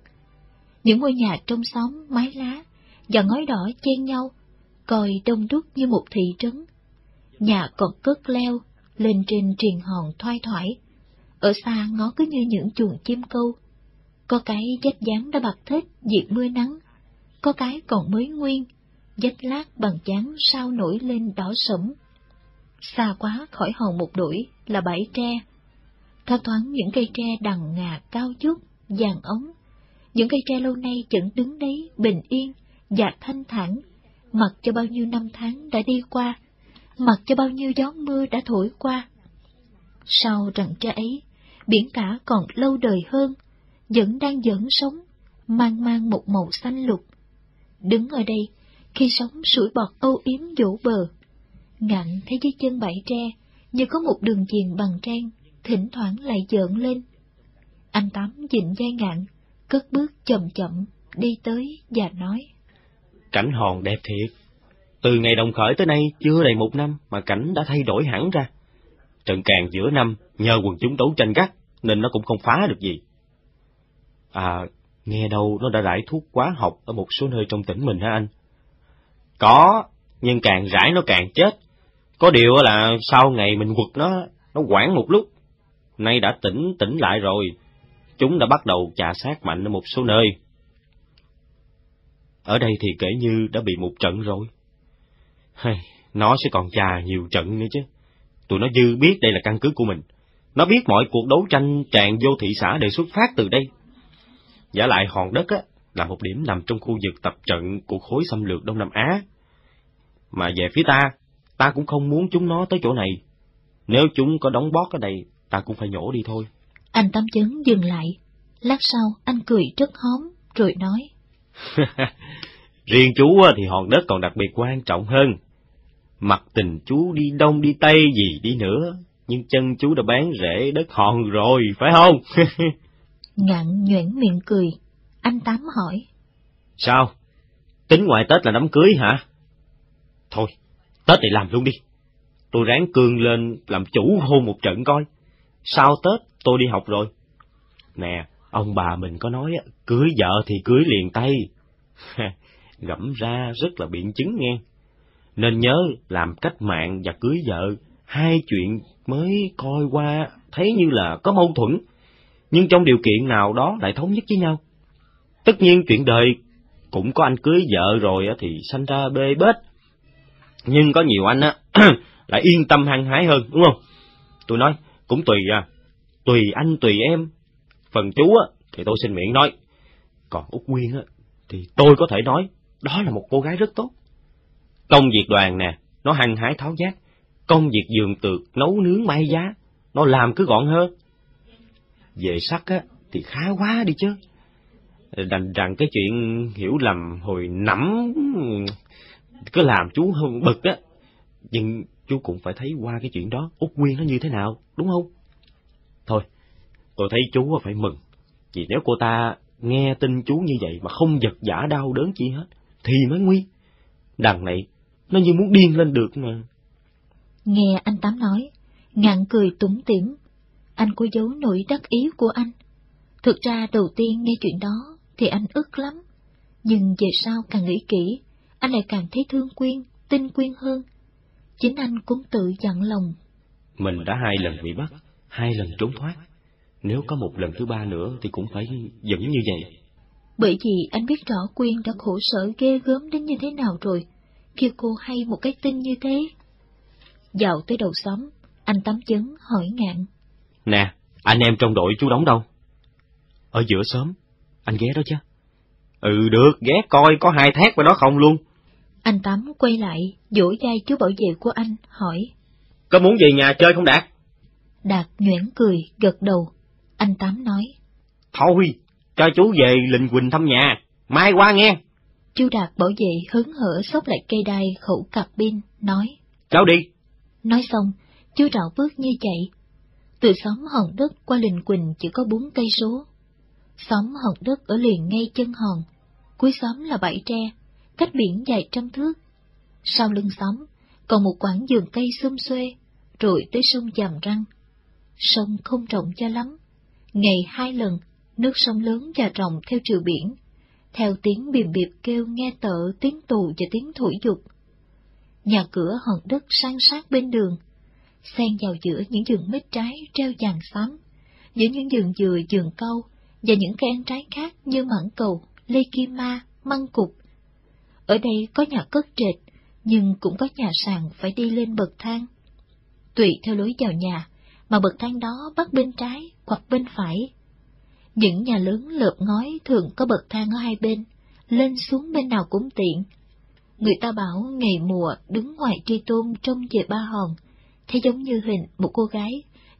Những ngôi nhà trong xóm, mái lá và ngói đỏ chen nhau, coi đông đúc như một thị trấn. Nhà còn cất leo, lên trên triền hòn thoai thoải. Ở xa ngó cứ như những chuồng chim câu. Có cái vách dáng đã bạc thết diệt mưa nắng, có cái còn mới nguyên, vách lát bằng dáng sao nổi lên đỏ sẫm. Xa quá khỏi hòn một đuổi là bãi tre, thoáng thoáng những cây tre đằng ngà cao chút, vàng ống. Những cây tre lâu nay vẫn đứng đấy, bình yên, và thanh thản, mặc cho bao nhiêu năm tháng đã đi qua, mặc cho bao nhiêu gió mưa đã thổi qua. Sau rằng tre ấy, biển cả còn lâu đời hơn, vẫn đang dẫn sống, mang mang một màu xanh lục. Đứng ở đây, khi sóng sủi bọt âu yếm vỗ bờ, ngạnh thấy dưới chân bãi tre như có một đường chiền bằng trang, thỉnh thoảng lại dợn lên. Anh Tám dịnh dây ngạn, cất bước chậm chậm, đi tới và nói. Cảnh hòn đẹp thiệt. Từ ngày đồng khởi tới nay chưa đầy một năm mà cảnh đã thay đổi hẳn ra. Trận càng giữa năm, nhờ quần chúng đấu tranh gắt, nên nó cũng không phá được gì. À, nghe đâu nó đã rải thuốc quá học ở một số nơi trong tỉnh mình hả anh? Có, nhưng càng rải nó càng chết. Có điều là sau ngày mình quật nó, nó quản một lúc. Nay đã tỉnh tỉnh lại rồi, chúng đã bắt đầu chà sát mạnh ở một số nơi. Ở đây thì kể như đã bị một trận rồi. Hay, nó sẽ còn chà nhiều trận nữa chứ. Tụi nó dư biết đây là căn cứ của mình. Nó biết mọi cuộc đấu tranh tràn vô thị xã đều xuất phát từ đây. Giả lại hòn đất á, là một điểm nằm trong khu vực tập trận của khối xâm lược Đông Nam Á. Mà về phía ta, ta cũng không muốn chúng nó tới chỗ này. Nếu chúng có đóng bót ở đây, ta cũng phải nhổ đi thôi. Anh Tám Chấn dừng lại. Lát sau, anh cười rất hóm, rồi nói. Riêng chú thì hòn đất còn đặc biệt quan trọng hơn. Mặt tình chú đi đông đi tây gì đi nữa, nhưng chân chú đã bán rễ đất hòn rồi, phải không? Ngạn nhuyễn miệng cười, anh Tám hỏi. Sao? Tính ngoài Tết là đám cưới hả? Thôi, Tết thì làm luôn đi. Tôi ráng cương lên làm chủ hôn một trận coi. Sau Tết tôi đi học rồi. Nè, ông bà mình có nói cưới vợ thì cưới liền tay. Gẫm ra rất là biện chứng nghe. Nên nhớ làm cách mạng và cưới vợ, hai chuyện mới coi qua thấy như là có mâu thuẫn, nhưng trong điều kiện nào đó lại thống nhất với nhau. Tất nhiên chuyện đời cũng có anh cưới vợ rồi thì sanh ra bê bết, nhưng có nhiều anh á lại yên tâm hăng hái hơn, đúng không? Tôi nói, cũng tùy à, tùy anh tùy em. Phần chú á, thì tôi xin miệng nói, còn Úc Nguyên á, thì tôi có thể nói, đó là một cô gái rất tốt. Công việc đoàn nè, nó hăng hái tháo giác, công việc giường tược, nấu nướng may giá, nó làm cứ gọn hơn. Về sắc á, thì khá quá đi chứ. Đành rằng cái chuyện hiểu lầm hồi nắm cứ làm chú hơn bực á. Nhưng chú cũng phải thấy qua cái chuyện đó, út Nguyên nó như thế nào, đúng không? Thôi, tôi thấy chú phải mừng, vì nếu cô ta nghe tin chú như vậy mà không giật giả đau đớn chi hết, thì mới nguy. Đằng này, nó như muốn điên lên được mà. Nghe anh Tám nói, ngạn cười tủm tỉm. Anh có giấu nỗi đắc ý của anh. Thực ra đầu tiên nghe chuyện đó thì anh ức lắm. Nhưng về sau càng nghĩ kỹ, anh lại càng thấy thương Quyên, tin Quyên hơn. Chính anh cũng tự dặn lòng. Mình đã hai lần bị bắt, hai lần trốn thoát. Nếu có một lần thứ ba nữa thì cũng phải vẫn như vậy. Bởi vì anh biết rõ Quyên đã khổ sở ghê gớm đến như thế nào rồi, khi cô hay một cái tin như thế. Dạo tới đầu xóm, anh tắm chấn hỏi ngạn. Nè, anh em trong đội chú đóng đâu? Ở giữa xóm, anh ghé đó chứ? Ừ được, ghé coi có hai thét vào đó không luôn. Anh Tám quay lại, vỗ vai chú bảo vệ của anh, hỏi. Có muốn về nhà chơi không Đạt? Đạt nhoẻn cười, gật đầu. Anh Tám nói. Thôi, cho chú về Linh Quỳnh thăm nhà, mai qua nghe. Chú Đạt bảo vệ hớn hở xốc lại cây đai khẩu cặp pin, nói. Cháu đi. Nói xong, chú rảo bước như chạy. Từ xóm Hòn Đất qua Linh Quỳnh chỉ có bốn cây số. Xóm Hòn Đất ở liền ngay chân hòn, cuối xóm là bãi tre, cách biển dài trăm thước. Sau lưng xóm, còn một quãng vườn cây xum xuê, rồi tới sông Dầm Răng. Sông không rộng cho lắm, ngày hai lần, nước sông lớn và rộng theo chiều biển, theo tiếng bìm bịp kêu nghe tợ tiếng tù và tiếng thổi dục. Nhà cửa hòn đất sang sát bên đường, xen vào giữa những vườn mít trái treo vàng xám, giữa những vườn dừa, vườn câu và những cây ăn trái khác như mãng cầu, lê kim ma, măng cục. Ở đây có nhà cất trệt, nhưng cũng có nhà sàn phải đi lên bậc thang. Tùy theo lối vào nhà, mà bậc thang đó bắt bên trái hoặc bên phải. Những nhà lớn lợp ngói thường có bậc thang ở hai bên, lên xuống bên nào cũng tiện. Người ta bảo ngày mùa đứng ngoài tri tôn trông về ba hòn, thấy giống như hình một cô gái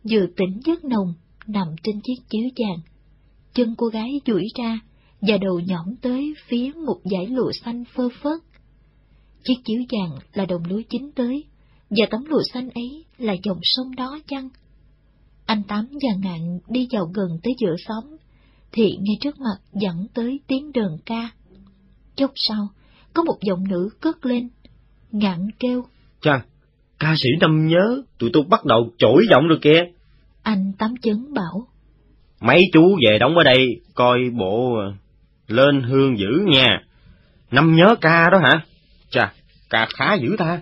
vừa tỉnh giấc nồng nằm trên chiếc chiếu vàng. Chân cô gái duỗi ra và đầu nhõm tới phía một dải lụa xanh phơ phớt. Chiếc chiếu vàng là đồng lúa chín tới, và tấm lụa xanh ấy là dòng sông đó chăng? Anh Tám và Ngạn đi vào gần tới giữa xóm, thì ngay trước mặt dẫn tới tiếng đờn ca. Chốc sau, có một giọng nữ cất lên, Ngạn kêu. Chà, ca sĩ năm nhớ, tụi tôi bắt đầu trỗi giọng rồi kìa. Anh Tám chấn bảo. Mấy chú về đóng ở đây, coi bộ lên hương dữ nha. Năm nhớ ca đó hả? Chà, ca khá dữ ta.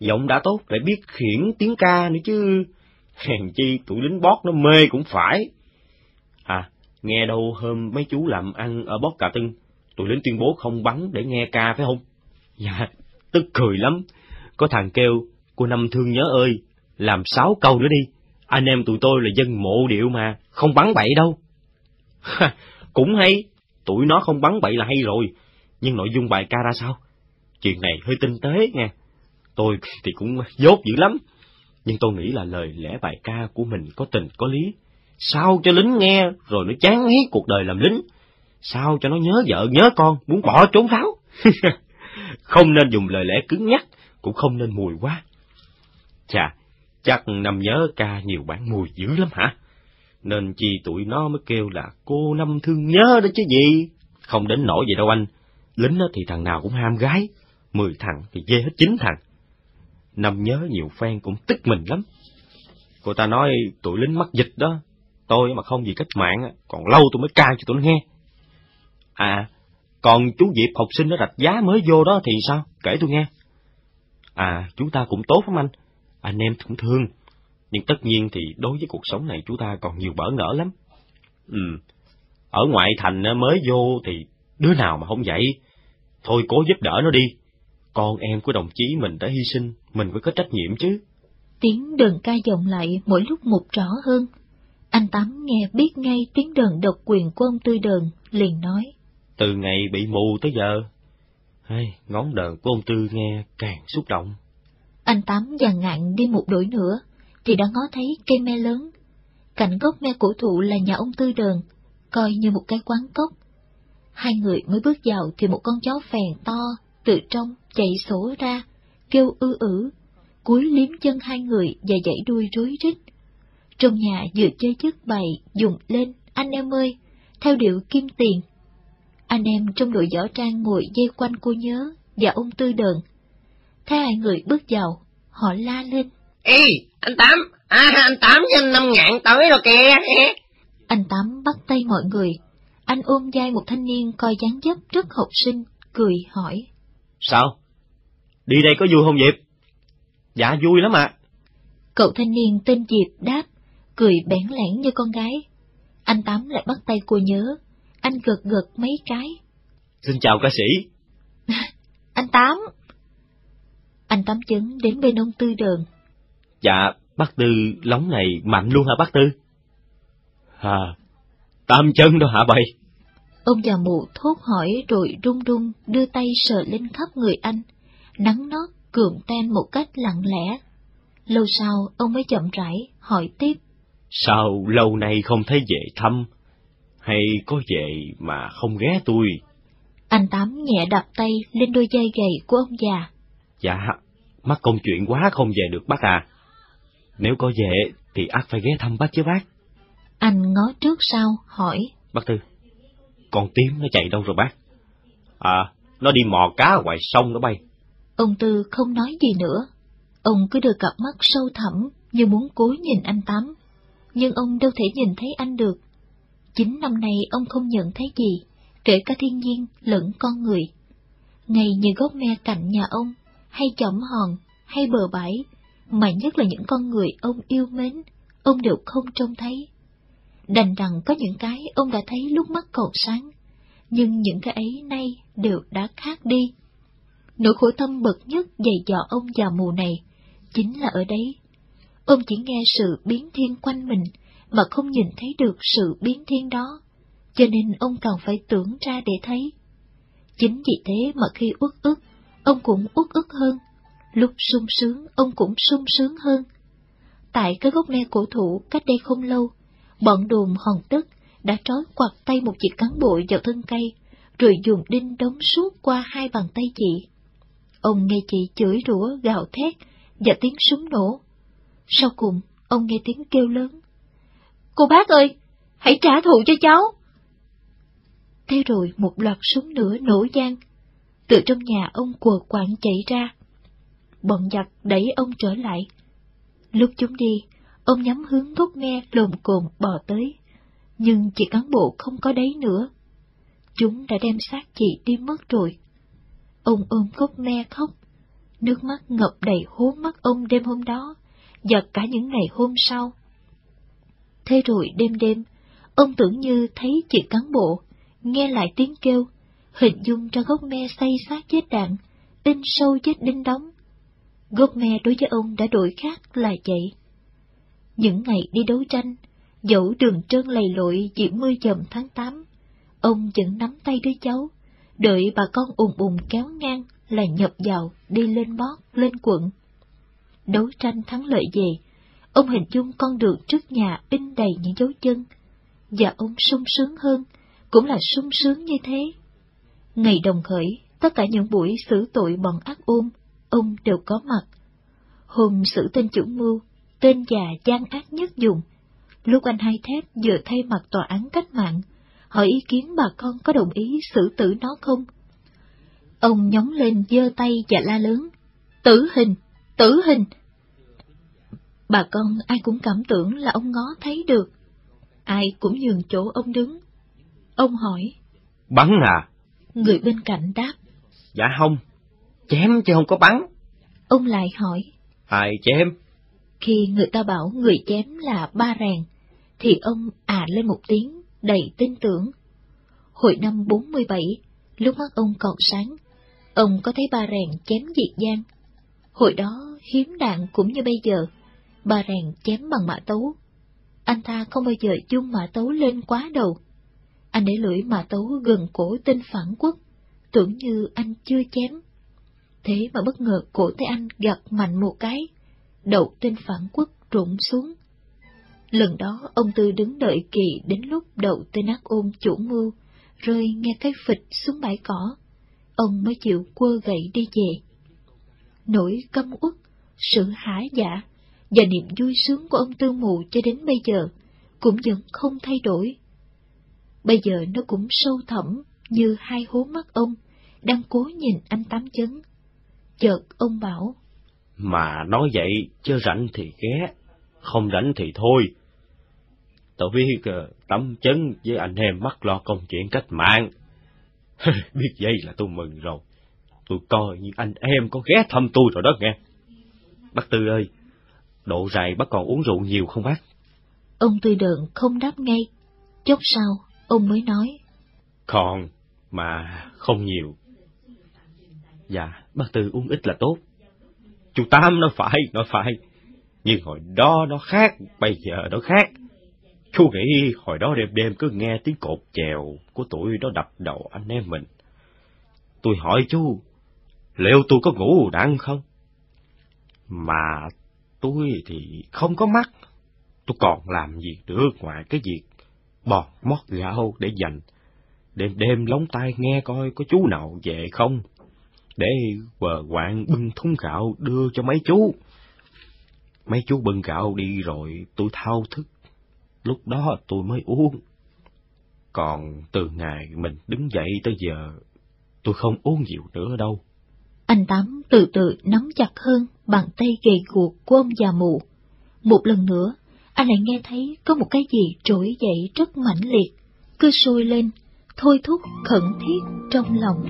Giọng đã tốt, lại biết khiển tiếng ca nữa chứ. Hèn chi tụi lính bót nó mê cũng phải. À, nghe đâu hôm mấy chú làm ăn ở bót cà tưng, tụi lính tuyên bố không bắn để nghe ca phải không? Dạ, tức cười lắm. Có thằng kêu, cô Năm thương nhớ ơi, làm sáu câu nữa đi. Anh em tụi tôi là dân mộ điệu mà, không bắn bậy đâu. cũng hay, tụi nó không bắn bậy là hay rồi, nhưng nội dung bài ca ra sao? Chuyện này hơi tinh tế nha. Tôi thì cũng dốt dữ lắm, nhưng tôi nghĩ là lời lẽ bài ca của mình có tình có lý. Sao cho lính nghe, rồi nó chán hết cuộc đời làm lính. Sao cho nó nhớ vợ nhớ con, muốn bỏ trốn pháo. không nên dùng lời lẽ cứng nhắc, cũng không nên mùi quá. Chà, chắc năm nhớ ca nhiều bản mùi dữ lắm hả? Nên chi tụi nó mới kêu là cô năm thương nhớ đó chứ gì. Không đến nổi vậy đâu anh. Lính thì thằng nào cũng ham gái, mười thằng thì dê hết chín thằng. Năm nhớ nhiều phen cũng tức mình lắm. Cô ta nói tụi lính mắc dịch đó, tôi mà không gì cách mạng, còn lâu tôi mới ca cho tụi nó nghe. À, còn chú Diệp học sinh nó rạch giá mới vô đó thì sao? Kể tôi nghe. À, chúng ta cũng tốt lắm anh. Anh em cũng thương. Nhưng tất nhiên thì đối với cuộc sống này chúng ta còn nhiều bỡ ngỡ lắm. Ừ, ở ngoại thành mới vô thì đứa nào mà không vậy? Thôi cố giúp đỡ nó đi. Con em của đồng chí mình đã hy sinh, mình phải có trách nhiệm chứ. Tiếng đờn ca vọng lại mỗi lúc một rõ hơn. Anh Tám nghe biết ngay tiếng đờn độc quyền của ông Tư Đờn, liền nói. Từ ngày bị mù tới giờ, hay ngón đờn của ông Tư nghe càng xúc động. Anh Tám và Ngạn đi một đuổi nữa, thì đã ngó thấy cây me lớn. Cạnh gốc me cổ thụ là nhà ông Tư Đờn, coi như một cái quán cốc. Hai người mới bước vào thì một con chó phèn to từ trong chạy sổ ra, kêu ư ử, cúi liếm chân hai người và dãy đuôi rối rít. Trong nhà vừa chơi chức bày dùng lên, anh em ơi, theo điệu kim tiền. Anh em trong đội võ trang ngồi dây quanh cô nhớ và ông Tư Đờn. Thấy hai người bước vào, họ la lên. Ê, anh Tám, à, anh Tám với anh Năm Ngạn tới rồi kìa. Anh Tám bắt tay mọi người. Anh ôm vai một thanh niên coi dáng dấp rất học sinh, cười hỏi. Sao? Đi đây có vui không Diệp? Dạ vui lắm ạ. Cậu thanh niên tên Diệp đáp, cười bẽn lẽn như con gái. Anh Tám lại bắt tay cô nhớ, anh gật gật mấy cái. Xin chào ca sĩ. anh Tám. Anh Tám chấn đến bên ông Tư Đờn. Dạ, bác Tư lóng này mạnh luôn hả bác Tư? À, tam chân đâu hả bầy? Ông già mụ thốt hỏi rồi run run đưa tay sờ lên khắp người anh, nắng nót cường ten một cách lặng lẽ. Lâu sau ông mới chậm rãi hỏi tiếp. Sao lâu nay không thấy về thăm? Hay có về mà không ghé tôi? Anh Tám nhẹ đập tay lên đôi dây gầy của ông già. Dạ, mắc công chuyện quá không về được bác à. Nếu có về thì ắt phải ghé thăm bác chứ bác. Anh ngó trước sau hỏi. Bác Tư, con tím nó chạy đâu rồi bác? À, nó đi mò cá ngoài sông nó bay. Ông Tư không nói gì nữa. Ông cứ đưa cặp mắt sâu thẳm như muốn cố nhìn anh Tám. Nhưng ông đâu thể nhìn thấy anh được. Chính năm nay ông không nhận thấy gì, kể cả thiên nhiên lẫn con người. Ngay như gốc me cạnh nhà ông, hay chỏm hòn, hay bờ bãi, mà nhất là những con người ông yêu mến, ông đều không trông thấy. Đành rằng có những cái ông đã thấy lúc mắt còn sáng, nhưng những cái ấy nay đều đã khác đi. Nỗi khổ tâm bậc nhất dày dò ông già mù này, chính là ở đấy. ông chỉ nghe sự biến thiên quanh mình, mà không nhìn thấy được sự biến thiên đó, cho nên ông cần phải tưởng ra để thấy. Chính vì thế mà khi uất ức, ông cũng uất ức hơn, lúc sung sướng ông cũng sung sướng hơn. Tại cái gốc me cổ thụ cách đây không lâu, bọn đồn hòn tức đã trói quạt tay một chị cán bộ vào thân cây, rồi dùng đinh đóng suốt qua hai bàn tay chị. Ông nghe chị chửi rủa gào thét và tiếng súng nổ. Sau cùng, ông nghe tiếng kêu lớn. Cô bác ơi, hãy trả thù cho cháu. Thế rồi một loạt súng nữa nổ gian. Từ trong nhà ông quờ quạng chạy ra. Bọn giặc đẩy ông trở lại. Lúc chúng đi, ông nhắm hướng gốc me lồm cồn bò tới. Nhưng chị cán bộ không có đấy nữa. Chúng đã đem xác chị đi mất rồi. Ông ôm gốc me khóc. Nước mắt ngập đầy hố mắt ông đêm hôm đó, và cả những ngày hôm sau. Thế rồi đêm đêm, ông tưởng như thấy chị cán bộ, nghe lại tiếng kêu, hình dung cho gốc me xây xác chết đạn, in sâu chết đinh đóng. Gốc me đối với ông đã đổi khác là vậy. Những ngày đi đấu tranh, dẫu đường trơn lầy lội chỉ mưa dầm tháng 8, ông vẫn nắm tay đứa cháu, đợi bà con ùn ùn kéo ngang là nhập vào đi lên bót, lên quận. Đấu tranh thắng lợi về, ông hình dung con đường trước nhà in đầy những dấu chân, và ông sung sướng hơn, cũng là sung sướng như thế. Ngày đồng khởi, tất cả những buổi xử tội bọn ác ôn, ông đều có mặt. Hôm xử tên chủ mưu, tên già gian ác nhất dùng, lúc anh hai thép vừa thay mặt tòa án cách mạng, hỏi ý kiến bà con có đồng ý xử tử nó không? Ông nhóng lên giơ tay và la lớn, tử hình, tử hình. Bà con ai cũng cảm tưởng là ông ngó thấy được, ai cũng nhường chỗ ông đứng. Ông hỏi, Bắn à? Người bên cạnh đáp, Dạ không, chém chứ không có bắn. Ông lại hỏi, Ai chém? Khi người ta bảo người chém là ba rèn, thì ông à lên một tiếng, đầy tin tưởng. Hồi năm 47, lúc mắt ông còn sáng, ông có thấy ba rèn chém diệt giang. Hồi đó hiếm đạn cũng như bây giờ, ba rèn chém bằng mã tấu. Anh ta không bao giờ dung mã tấu lên quá đầu. Anh để lưỡi mà tấu gần cổ tên phản quốc, tưởng như anh chưa chém. Thế mà bất ngờ cổ tay anh gặt mạnh một cái, đầu tên phản quốc rụng xuống. Lần đó ông Tư đứng đợi kỳ đến lúc đầu tên ác ôn chủ mưu, rơi nghe cái phịch xuống bãi cỏ, ông mới chịu quơ gậy đi về. Nỗi căm uất, sự hả dạ và niềm vui sướng của ông Tư Mù cho đến bây giờ cũng vẫn không thay đổi. Bây giờ nó cũng sâu thẳm như hai hố mắt ông, đang cố nhìn anh Tám Chấn. Chợt ông bảo, Mà nói vậy, chứ rảnh thì ghé, không rảnh thì thôi. Tao biết uh, Tám Chấn với anh em mắc lo công chuyện cách mạng. biết vậy là tôi mừng rồi. Tôi coi như anh em có ghé thăm tôi rồi đó nghe. Bác Tư ơi, độ dài bác còn uống rượu nhiều không bác? Ông Tư Đợn không đáp ngay. Chốc sau, ông mới nói. Còn, mà không nhiều. Dạ, bác Tư uống ít là tốt. Chú tam nó phải, nó phải. Nhưng hồi đó nó khác, bây giờ nó khác. Chú nghĩ hồi đó đêm đêm cứ nghe tiếng cột chèo của tụi nó đập đầu anh em mình. Tôi hỏi chú, liệu tôi có ngủ đặng không? Mà tôi thì không có mắt. Tôi còn làm gì được ngoài cái việc bọt mót gạo để dành. Đêm đêm lóng tai nghe coi có chú nào về không, để quờ quạng bưng thúng gạo đưa cho mấy chú. Mấy chú bưng gạo đi rồi tôi thao thức, lúc đó tôi mới uống. Còn từ ngày mình đứng dậy tới giờ, tôi không uống nhiều nữa đâu. Anh Tám từ từ nắm chặt hơn bàn tay gầy guộc của ông già mù. Một lần nữa, anh lại nghe thấy có một cái gì trỗi dậy rất mãnh liệt, cứ sôi lên, thôi thúc khẩn thiết trong lòng.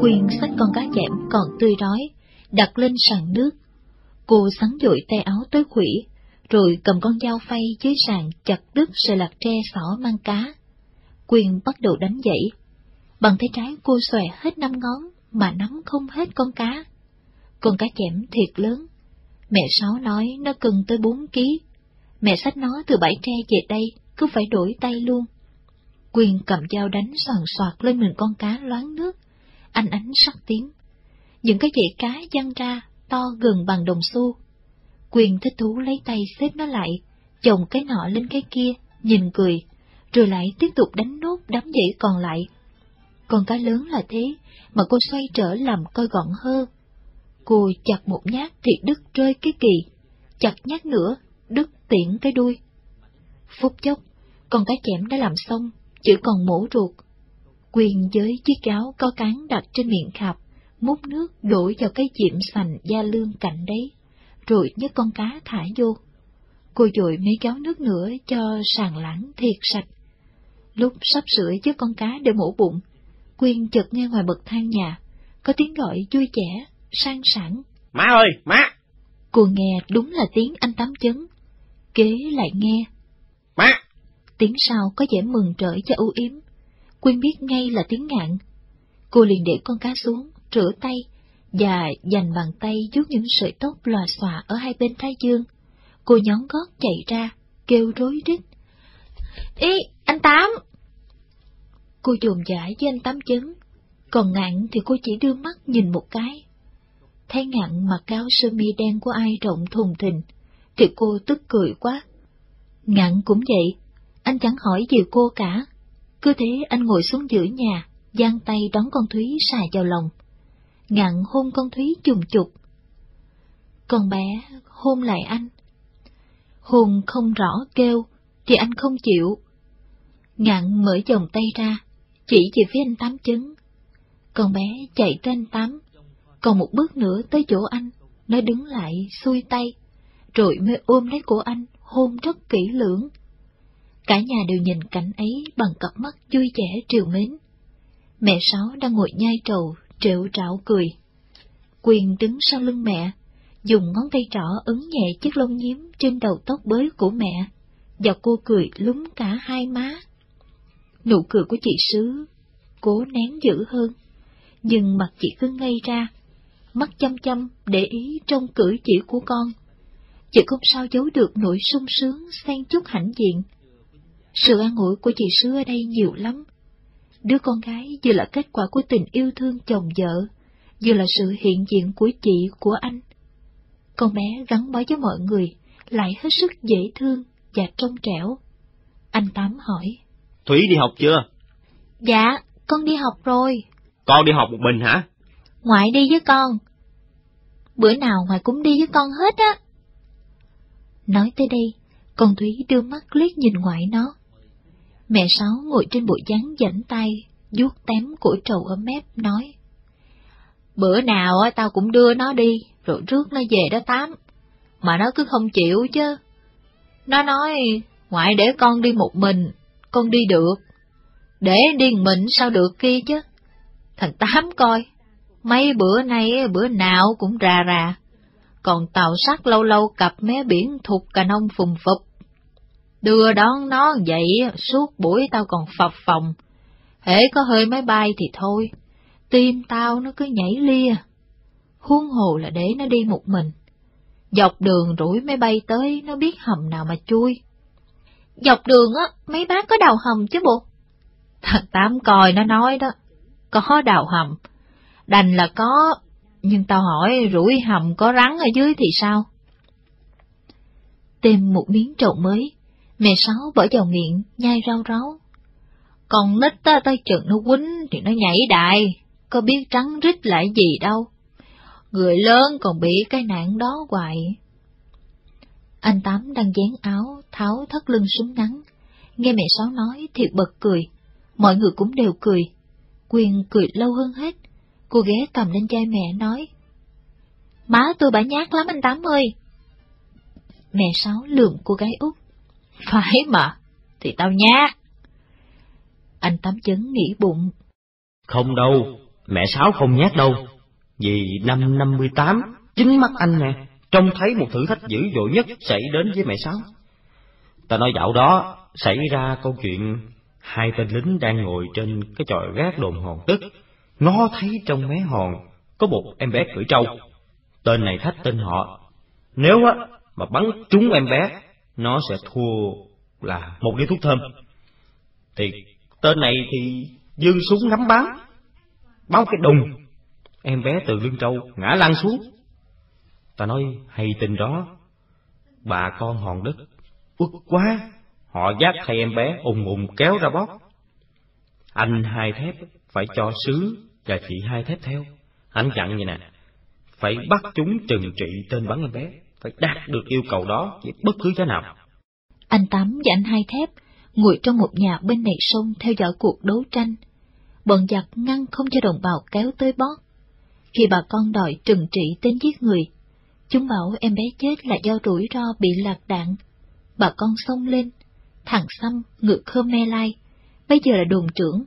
Quyên xách con cá chẽm còn tươi đói, đặt lên sàn nước. Cô sắn dội tay áo tới khủy, rồi cầm con dao phay dưới sàn chặt đứt sợi lạc tre xỏ mang cá. Quyên bắt đầu đánh dậy. Bằng tay trái cô xòe hết năm ngón mà nắm không hết con cá. Con cá chẽm thiệt lớn. Mẹ Sáu nói nó cần tới bốn ký. Mẹ xách nó từ bãi tre về đây, cứ phải đổi tay luôn. quyền cầm dao đánh soàn soạt lên mình con cá loáng nước. Anh ánh sắc tím. Những cái dãy cá văng ra, to gần bằng đồng xu. quyền thích thú lấy tay xếp nó lại, chồng cái nọ lên cái kia, nhìn cười, rồi lại tiếp tục đánh nốt đám dãy còn lại. Con cá lớn là thế, mà cô xoay trở làm coi gọn hơn. Cô chặt một nhát thì đứt rơi cái kỳ, chặt nhát nữa, đứt tiễn cái đuôi. Phút chốc, con cá chẻm đã làm xong, chỉ còn mổ ruột. Quyền với chiếc gáo có cán đặt trên miệng khạp, múc nước đổ vào cái diệm sành da lương cạnh đấy, rồi nhấc con cá thả vô. Cô dội mấy gáo nước nữa cho sàn lãng thiệt sạch. Lúc sắp sửa với con cá để mổ bụng, Quyên chợt nghe ngoài bậc thang nhà, có tiếng gọi vui vẻ, sang sảng. Má ơi, má! Cô nghe đúng là tiếng anh Tám chấn. Kế lại nghe. Má! Tiếng sau có vẻ mừng rỡ cho ưu yếm. Quyên biết ngay là tiếng ngạn. Cô liền để con cá xuống, rửa tay, và dành bàn tay vuốt những sợi tóc lòa xòa ở hai bên thái dương. Cô nhón gót chạy ra, kêu rối rít. Ý, anh Tám! Cô dồn dãi với anh Tám chấn, còn ngạn thì cô chỉ đưa mắt nhìn một cái. Thấy ngạn mặc áo sơ mi đen của ai rộng thùng thình, thì cô tức cười quá. Ngạn cũng vậy, anh chẳng hỏi gì cô cả. Cứ thế anh ngồi xuống giữa nhà, giang tay đón con Thúy xài vào lòng. Ngạn hôn con Thúy chùng chục. Con bé hôn lại anh. Hôn không rõ kêu, thì anh không chịu. Ngạn mở vòng tay ra, chỉ về phía anh Tám chứng, Con bé chạy tới anh Tám, còn một bước nữa tới chỗ anh, nó đứng lại xuôi tay, rồi mới ôm lấy cổ anh, hôn rất kỹ lưỡng. Cả nhà đều nhìn cảnh ấy bằng cặp mắt vui vẻ triều mến. Mẹ Sáu đang ngồi nhai trầu, trệu trạo cười. Quyền đứng sau lưng mẹ, dùng ngón tay trỏ ấn nhẹ chiếc lông nhím trên đầu tóc bới của mẹ, và cô cười lúng cả hai má. Nụ cười của chị Sứ cố nén dữ hơn, nhưng mặt chị cứ ngây ra, mắt chăm chăm để ý trong cử chỉ của con. Chị không sao giấu được nỗi sung sướng xen chút hãnh diện. Sự an ủi của chị Sứ ở đây nhiều lắm. Đứa con gái vừa là kết quả của tình yêu thương chồng vợ, vừa là sự hiện diện của chị, của anh. Con bé gắn bó với mọi người, lại hết sức dễ thương và trong trẻo. Anh Tám hỏi. Thúy đi học chưa? Dạ, con đi học rồi. Con đi học một mình hả? Ngoại đi với con. Bữa nào ngoại cũng đi với con hết á. Nói tới đây, con Thúy đưa mắt liếc nhìn ngoại nó. Mẹ Sáu ngồi trên bộ dáng rảnh tay, vuốt tém của trầu ở mép, nói. Bữa nào tao cũng đưa nó đi, rồi rước nó về đó tám. Mà nó cứ không chịu chứ. Nó nói, ngoại để con đi một mình, con đi được. Để đi mình sao được kia chứ. Thằng Tám coi, mấy bữa nay bữa nào cũng rà rà. Còn tàu sắt lâu lâu cặp mé biển thuộc cà nông phùng phục Đưa đón nó vậy suốt buổi tao còn phập phòng. Hễ có hơi máy bay thì thôi, tim tao nó cứ nhảy lia. Huống hồ là để nó đi một mình. Dọc đường rủi máy bay tới, nó biết hầm nào mà chui. Dọc đường á, mấy bác có đào hầm chứ bộ. Thằng Tám coi nó nói đó, có đào hầm. Đành là có, nhưng tao hỏi rủi hầm có rắn ở dưới thì sao? Tìm một miếng trộn mới, mẹ Sáu bỏ vào miệng, nhai rau ráu. Còn nít ta tay chừng nó quýnh thì nó nhảy đại, có biết trắng rít lại gì đâu. Người lớn còn bị cái nạn đó hoài. Anh Tám đang dán áo, tháo thắt lưng súng ngắn. Nghe mẹ Sáu nói thì bật cười. Mọi người cũng đều cười. Quyền cười lâu hơn hết. Cô ghé cầm lên chai mẹ nói. Má tôi bả nhát lắm anh Tám ơi. Mẹ Sáu lườm cô gái út. Phải mà, thì tao nhát. Anh Tám chấn nghĩ bụng. Không đâu, mẹ Sáu không nhát đâu. Vì năm năm mươi tám, chính mắt anh nè, trông thấy một thử thách dữ dội nhất xảy đến với mẹ Sáu. Ta nói dạo đó, xảy ra câu chuyện hai tên lính đang ngồi trên cái chòi gác đồn hòn tức, nó thấy trong mé hòn có một em bé cưỡi trâu. Tên này thách tên họ, nếu á mà bắn trúng em bé, nó sẽ thua là một điếu thuốc thơm. Thì tên này thì dương súng ngắm bắn, bao cái đùng, em bé từ lưng trâu ngã lăn xuống. Ta nói hay tin đó, bà con hòn đất, uất quá, họ dắt hai em bé ùng ùng kéo ra bóp Anh hai thép phải cho sứ và chị hai thép theo. Anh dặn vậy nè, phải bắt chúng trừng trị tên bắn em bé, phải đạt được yêu cầu đó với bất cứ giá nào. Anh Tám và anh hai thép ngồi trong một nhà bên này sông theo dõi cuộc đấu tranh. Bọn giặc ngăn không cho đồng bào kéo tới bót. Khi bà con đòi trừng trị tên giết người, chúng bảo em bé chết là do rủi ro bị lạc đạn. Bà con xông lên, thằng xăm ngự Khmer Lai, bây giờ là đồn trưởng,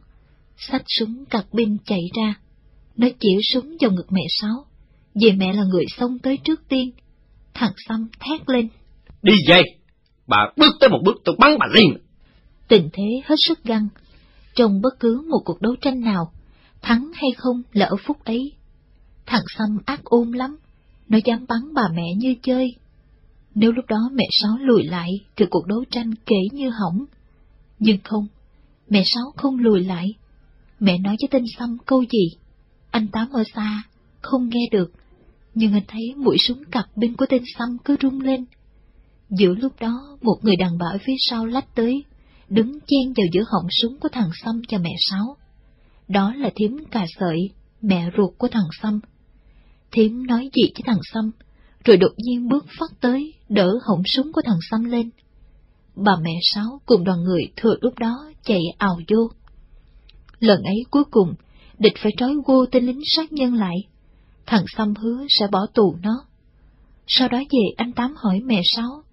xách súng cặc binh chạy ra. Nó chỉu súng vào ngực mẹ Sáu, vì mẹ là người xông tới trước tiên. Thằng xăm thét lên. Đi dây! Bà bước tới một bước tôi bắn bà liền! Tình thế hết sức găng. Trong bất cứ một cuộc đấu tranh nào, thắng hay không là ở phút ấy. Thằng xăm ác ôn lắm, nó dám bắn bà mẹ như chơi. Nếu lúc đó mẹ Sáu lùi lại thì cuộc đấu tranh kể như hỏng. Nhưng không, mẹ Sáu không lùi lại. Mẹ nói với tên Xăm câu gì? Anh Tám ở xa, không nghe được, nhưng anh thấy mũi súng cặp bên của tên Xăm cứ rung lên. Giữa lúc đó, một người đàn bà ở phía sau lách tới, đứng chen vào giữa họng súng của thằng Xăm cho mẹ Sáu. Đó là thiếm cà sợi, mẹ ruột của thằng Xăm. Thiếm nói gì với thằng Xăm, rồi đột nhiên bước phát tới, đỡ họng súng của thằng Xăm lên. Bà mẹ Sáu cùng đoàn người thừa lúc đó chạy ào vô. Lần ấy cuối cùng, địch phải trói vô tên lính sát nhân lại. Thằng Xăm hứa sẽ bỏ tù nó. Sau đó về anh Tám hỏi mẹ Sáu.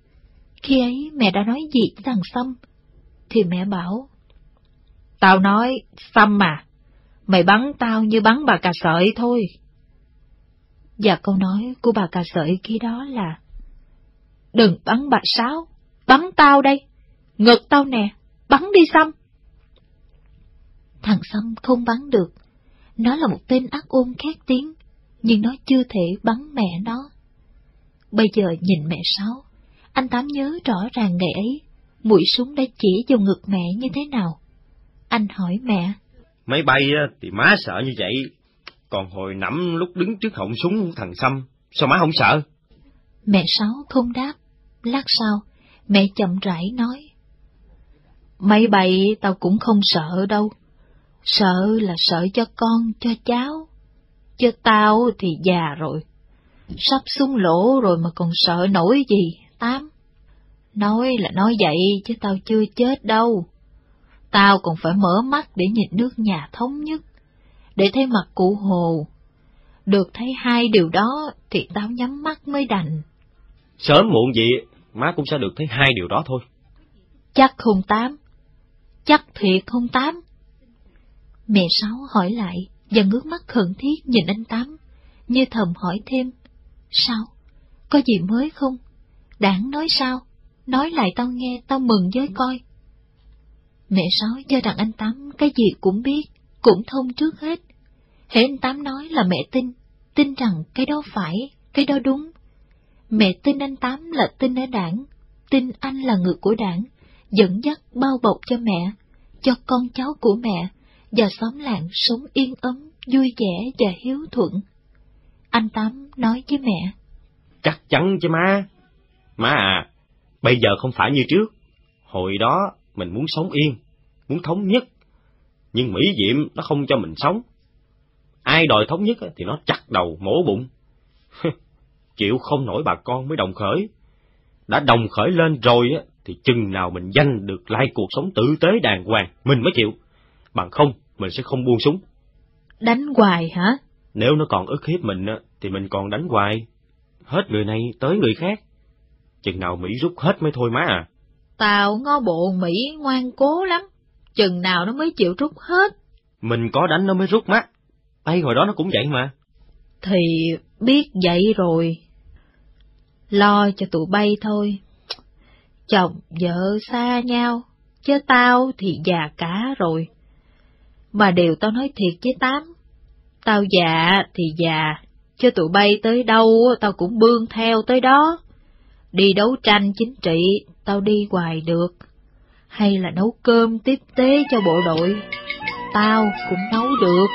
Khi ấy mẹ đã nói gì với thằng Xăm? Thì mẹ bảo. Tao nói, Xăm mà, mày bắn tao như bắn bà cà sợi thôi. Và câu nói của bà cà sợi khi đó là Đừng bắn bà Sáu, bắn tao đây, ngực tao nè, bắn đi Xăm. Thằng Xăm không bắn được, nó là một tên ác ôn khét tiếng, nhưng nó chưa thể bắn mẹ nó. Bây giờ nhìn mẹ Sáu, anh Tám nhớ rõ ràng ngày ấy, mũi súng đã chỉ vào ngực mẹ như thế nào. Anh hỏi mẹ. Máy bay thì má sợ như vậy, còn hồi nắm lúc đứng trước họng súng thằng Xăm, sao má không sợ? Mẹ Sáu không đáp, lát sau, mẹ chậm rãi nói. Máy bay tao cũng không sợ đâu, sợ là sợ cho con, cho cháu, cho tao thì già rồi, sắp xuống lỗ rồi mà còn sợ nổi gì, Tám. Nói là nói vậy chứ tao chưa chết đâu. Tao còn phải mở mắt để nhìn nước nhà thống nhất, để thấy mặt cụ Hồ. Được thấy hai điều đó thì tao nhắm mắt mới đành. Sớm muộn gì, má cũng sẽ được thấy hai điều đó thôi. Chắc không tám. Chắc thiệt không tám. Mẹ Sáu hỏi lại và ngước mắt khẩn thiết nhìn anh Tám, như thầm hỏi thêm. Sao? Có gì mới không? Đảng nói sao? Nói lại tao nghe, tao mừng với coi. Mẹ Sáu cho rằng anh Tám cái gì cũng biết, cũng thông trước hết. Hễ anh Tám nói là mẹ tin, tin rằng cái đó phải, cái đó đúng. Mẹ tin anh Tám là tin ở đảng, tin anh là người của đảng, dẫn dắt bao bọc cho mẹ, cho con cháu của mẹ, và xóm làng sống yên ấm, vui vẻ và hiếu thuận. Anh Tám nói với mẹ. Chắc chắn chứ má. Má à, bây giờ không phải như trước. Hồi đó mình muốn sống yên, muốn thống nhất. Nhưng Mỹ Diệm nó không cho mình sống. Ai đòi thống nhất thì nó chặt đầu, mổ bụng. Chịu không nổi bà con mới đồng khởi. Đã đồng khởi lên rồi thì chừng nào mình danh được lại cuộc sống tử tế đàng hoàng, mình mới chịu. Bằng không, mình sẽ không buông súng. Đánh hoài hả? Nếu nó còn ức hiếp mình thì mình còn đánh hoài. Hết người này tới người khác. Chừng nào Mỹ rút hết mới thôi má à. Tao ngó bộ Mỹ ngoan cố lắm. Chừng nào nó mới chịu rút hết. Mình có đánh nó mới rút má. Tay hồi đó nó cũng vậy mà. Thì biết vậy rồi. Lo cho tụi bay thôi. Chồng vợ xa nhau, chứ tao thì già cả rồi. Mà điều tao nói thiệt với Tám, tao già thì già, chứ tụi bay tới đâu tao cũng bươn theo tới đó. Đi đấu tranh chính trị, tao đi hoài được. Hay là nấu cơm tiếp tế cho bộ đội, tao cũng nấu được.